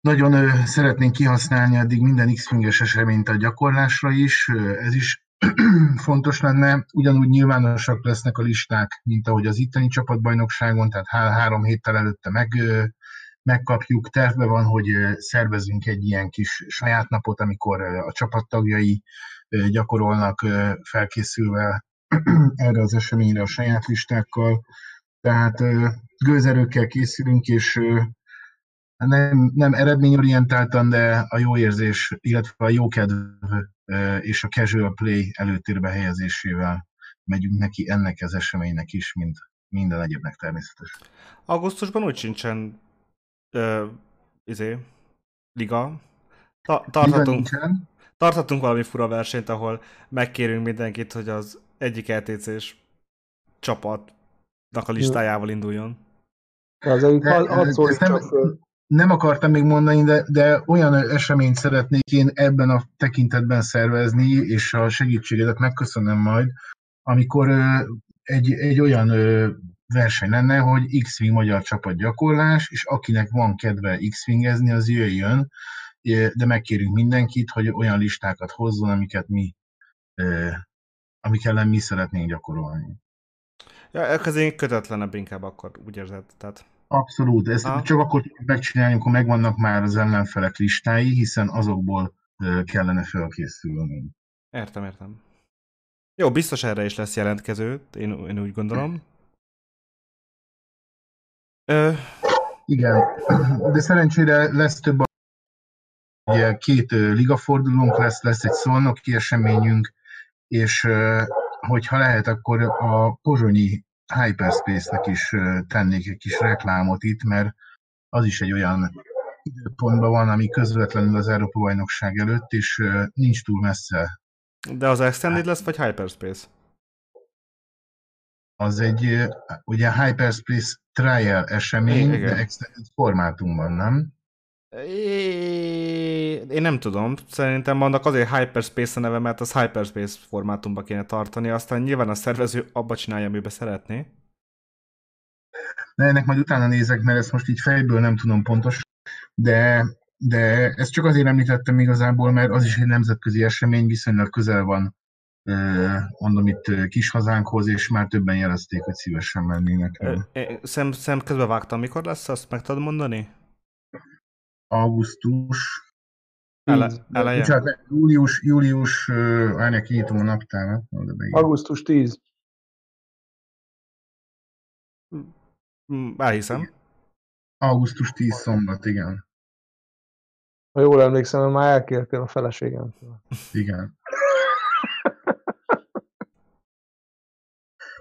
C: Nagyon szeretnénk kihasználni addig minden X-finges eseményt a gyakorlásra is, ez is fontos lenne. Ugyanúgy nyilvánosak lesznek a listák, mint ahogy az itteni csapatbajnokságon, tehát há- három héttel előtte meg, megkapjuk. Tervbe van, hogy szervezünk egy ilyen kis saját napot, amikor a csapattagjai gyakorolnak felkészülve erre az eseményre a saját listákkal. Tehát gőzerőkkel készülünk, és nem, nem eredményorientáltan, de a jó érzés, illetve a jó kedv és a casual play előtérbe helyezésével megyünk neki ennek az eseménynek is, mint minden egyébnek természetes.
A: Augusztusban úgy sincsen ö, izé, liga. Ta- tarthatunk, tarthatunk valami fura versenyt, ahol megkérünk mindenkit, hogy az egyik LTC-s csapatnak a listájával induljon.
B: De, hadd had
C: nem-
B: föl.
C: Nem akartam még mondani, de, de olyan eseményt szeretnék én ebben a tekintetben szervezni, és a segítségedet megköszönöm majd, amikor egy, egy olyan verseny lenne, hogy X-Wing magyar csapat gyakorlás, és akinek van kedve X-Wingezni, az jöjjön, de megkérünk mindenkit, hogy olyan listákat hozzon, amiket mi, amik ellen mi szeretnénk gyakorolni.
A: Ja, azért kötetlenebb inkább akkor, úgy érzed. Tehát,
C: Abszolút, ezt
A: Aha.
C: csak akkor tudjuk megcsinálni, amikor megvannak már az ellenfelek listái, hiszen azokból kellene felkészülni.
A: értem, értem. Jó, biztos erre is lesz jelentkező, én, én úgy gondolom. Ö,
C: Igen, de szerencsére lesz több, ugye két ligafordulónk lesz, lesz egy szolnoki eseményünk, és hogyha lehet, akkor a pozsonyi Hyperspace-nek is tennék egy kis reklámot itt, mert az is egy olyan időpontban van, ami közvetlenül az Európa-bajnokság előtt, és nincs túl messze.
A: de az Extended lesz, vagy Hyperspace?
C: Az egy, ugye Hyperspace Trial esemény,
A: Igen.
C: de extended formátumban, nem?
A: Én nem tudom, szerintem annak azért Hyperspace a neve, mert az Hyperspace formátumba kéne tartani, aztán nyilván a szervező abba csinálja, amiben szeretné.
C: De ennek majd utána nézek, mert ezt most így fejből nem tudom pontos, de de ezt csak azért említettem igazából, mert az is egy nemzetközi esemény, viszonylag közel van, mondom itt kis hazánkhoz, és már többen jelezték, hogy szívesen mennének.
A: Szem, szem vágtam, mikor lesz, azt meg tudod mondani?
C: Augusztus.
A: Ele, eleje?
C: Bocsánat, július, július, várják, kinyitom a naptárat.
B: Augusztus 10.
A: Elhiszem.
C: Augusztus 10 szombat, igen.
B: Ha jól emlékszem, már elkértél a feleségemtől.
C: Igen.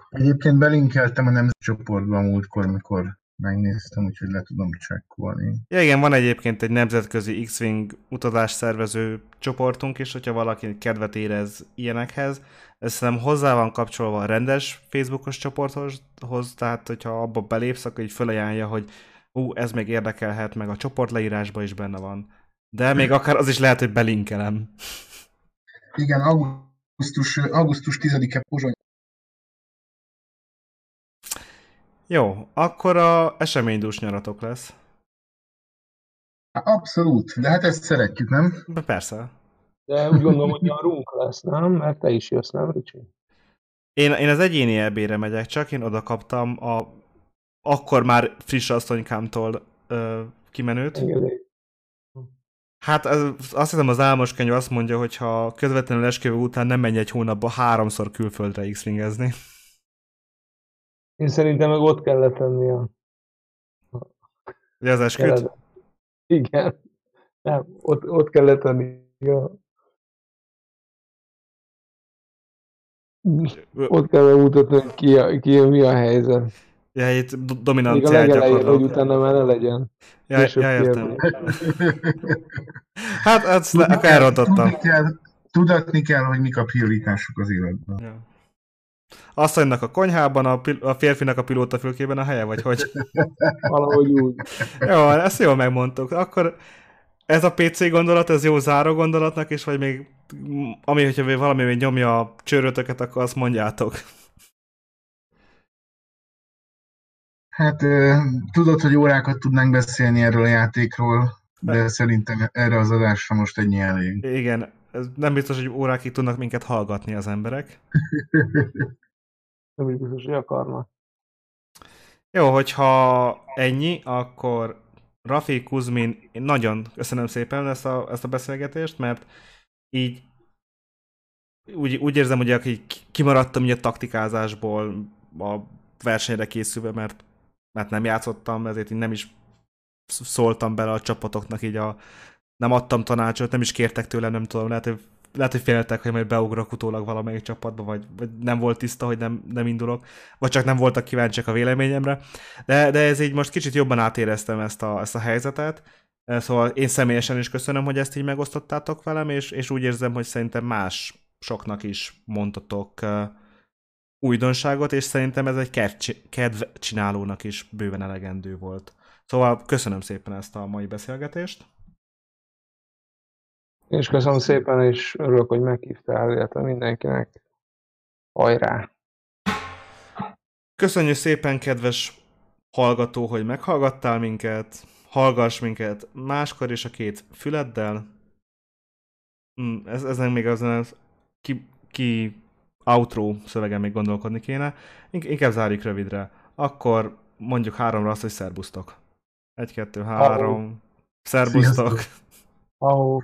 C: Egyébként belinkeltem a nemzetcsoportba múltkor, mikor megnéztem, úgyhogy le tudom csekkolni.
A: Ja, igen, van egyébként egy nemzetközi X-Wing utazás szervező csoportunk is, hogyha valaki kedvet érez ilyenekhez. Ez szerintem hozzá van kapcsolva a rendes Facebookos csoporthoz, tehát hogyha abba belépsz, akkor így felajánlja, hogy ú, ez még érdekelhet, meg a csoport leírásban is benne van. De még akár az is lehet, hogy belinkelem.
C: Igen, augusztus, augusztus 10-e Pozsony.
A: Jó, akkor a eseménydús nyaratok lesz.
C: Abszolút, de hát ezt szeretjük, nem?
A: De persze.
B: De úgy gondolom, hogy nyarunk lesz, nem? Mert te is jössz, nem, Ricsi?
A: Én, én az egyéni ebére megyek, csak én oda kaptam a akkor már friss asszonykámtól ö, kimenőt. Engedély. Hát az, azt hiszem az álmos könyv azt mondja, hogy ha közvetlenül esküvő után nem menj egy hónapba háromszor külföldre x.
B: Én szerintem meg ott kellett tenni a...
A: Ugye az esküt? Kellett...
B: Igen. Nem, ott, ott kellett tenni a... Ott kell mutatni, hogy ki, ki, mi a helyzet.
A: Ja, itt dominanciát
B: gyakorlok. hogy utána már ne legyen.
A: Ja, ja értem. hát, azt le, akkor elrontottam.
C: Tudni kell, tudatni kell, hogy mik a prioritások az életben. Ja.
A: Asszonynak a konyhában, a, pil- a férfinak a pilóta fülkében a helye, vagy hogy?
B: Valahogy úgy.
A: Jó, ezt jól megmondtuk. Akkor ez a PC gondolat, ez jó záró gondolatnak, és vagy még, ami, hogyha valami még nyomja a csőrötöket, akkor azt mondjátok.
C: Hát tudod, hogy órákat tudnánk beszélni erről a játékról, de szerintem erre az adásra most ennyi elég.
A: Igen, ez nem biztos, hogy órákig tudnak minket hallgatni az emberek.
B: nem biztos, hogy akarnak.
A: Jó, hogyha ennyi, akkor Rafi Kuzmin, én nagyon köszönöm szépen ezt a, ezt a beszélgetést, mert így úgy, úgy érzem, hogy így kimaradtam ugye a taktikázásból a versenyre készülve, mert mert nem játszottam, ezért én nem is szóltam bele a csapatoknak, így a, nem adtam tanácsot, nem is kértek tőlem, nem tudom, lehet, hogy, lehet, hogy féltek, hogy majd beugrok utólag valamelyik csapatba, vagy, vagy nem volt tiszta, hogy nem, nem indulok, vagy csak nem voltak kíváncsiak a véleményemre. De, de ez így most kicsit jobban átéreztem ezt a, ezt a helyzetet, Szóval én személyesen is köszönöm, hogy ezt így megosztottátok velem, és, és úgy érzem, hogy szerintem más soknak is mondtatok újdonságot, és szerintem ez egy kedv csinálónak is bőven elegendő volt. Szóval köszönöm szépen ezt a mai beszélgetést.
B: És köszönöm szépen, és örülök, hogy meghívtál, illetve mindenkinek. Hajrá!
A: Köszönjük szépen, kedves hallgató, hogy meghallgattál minket, hallgass minket máskor is a két füleddel. Hmm, ez, ezen még az, ki, ki outro szövegen még gondolkodni kéne. Inkább zárjuk rövidre. Akkor mondjuk háromra azt, hogy szerbusztok. Egy, kettő, három. Szerbusztok.
B: Ahó.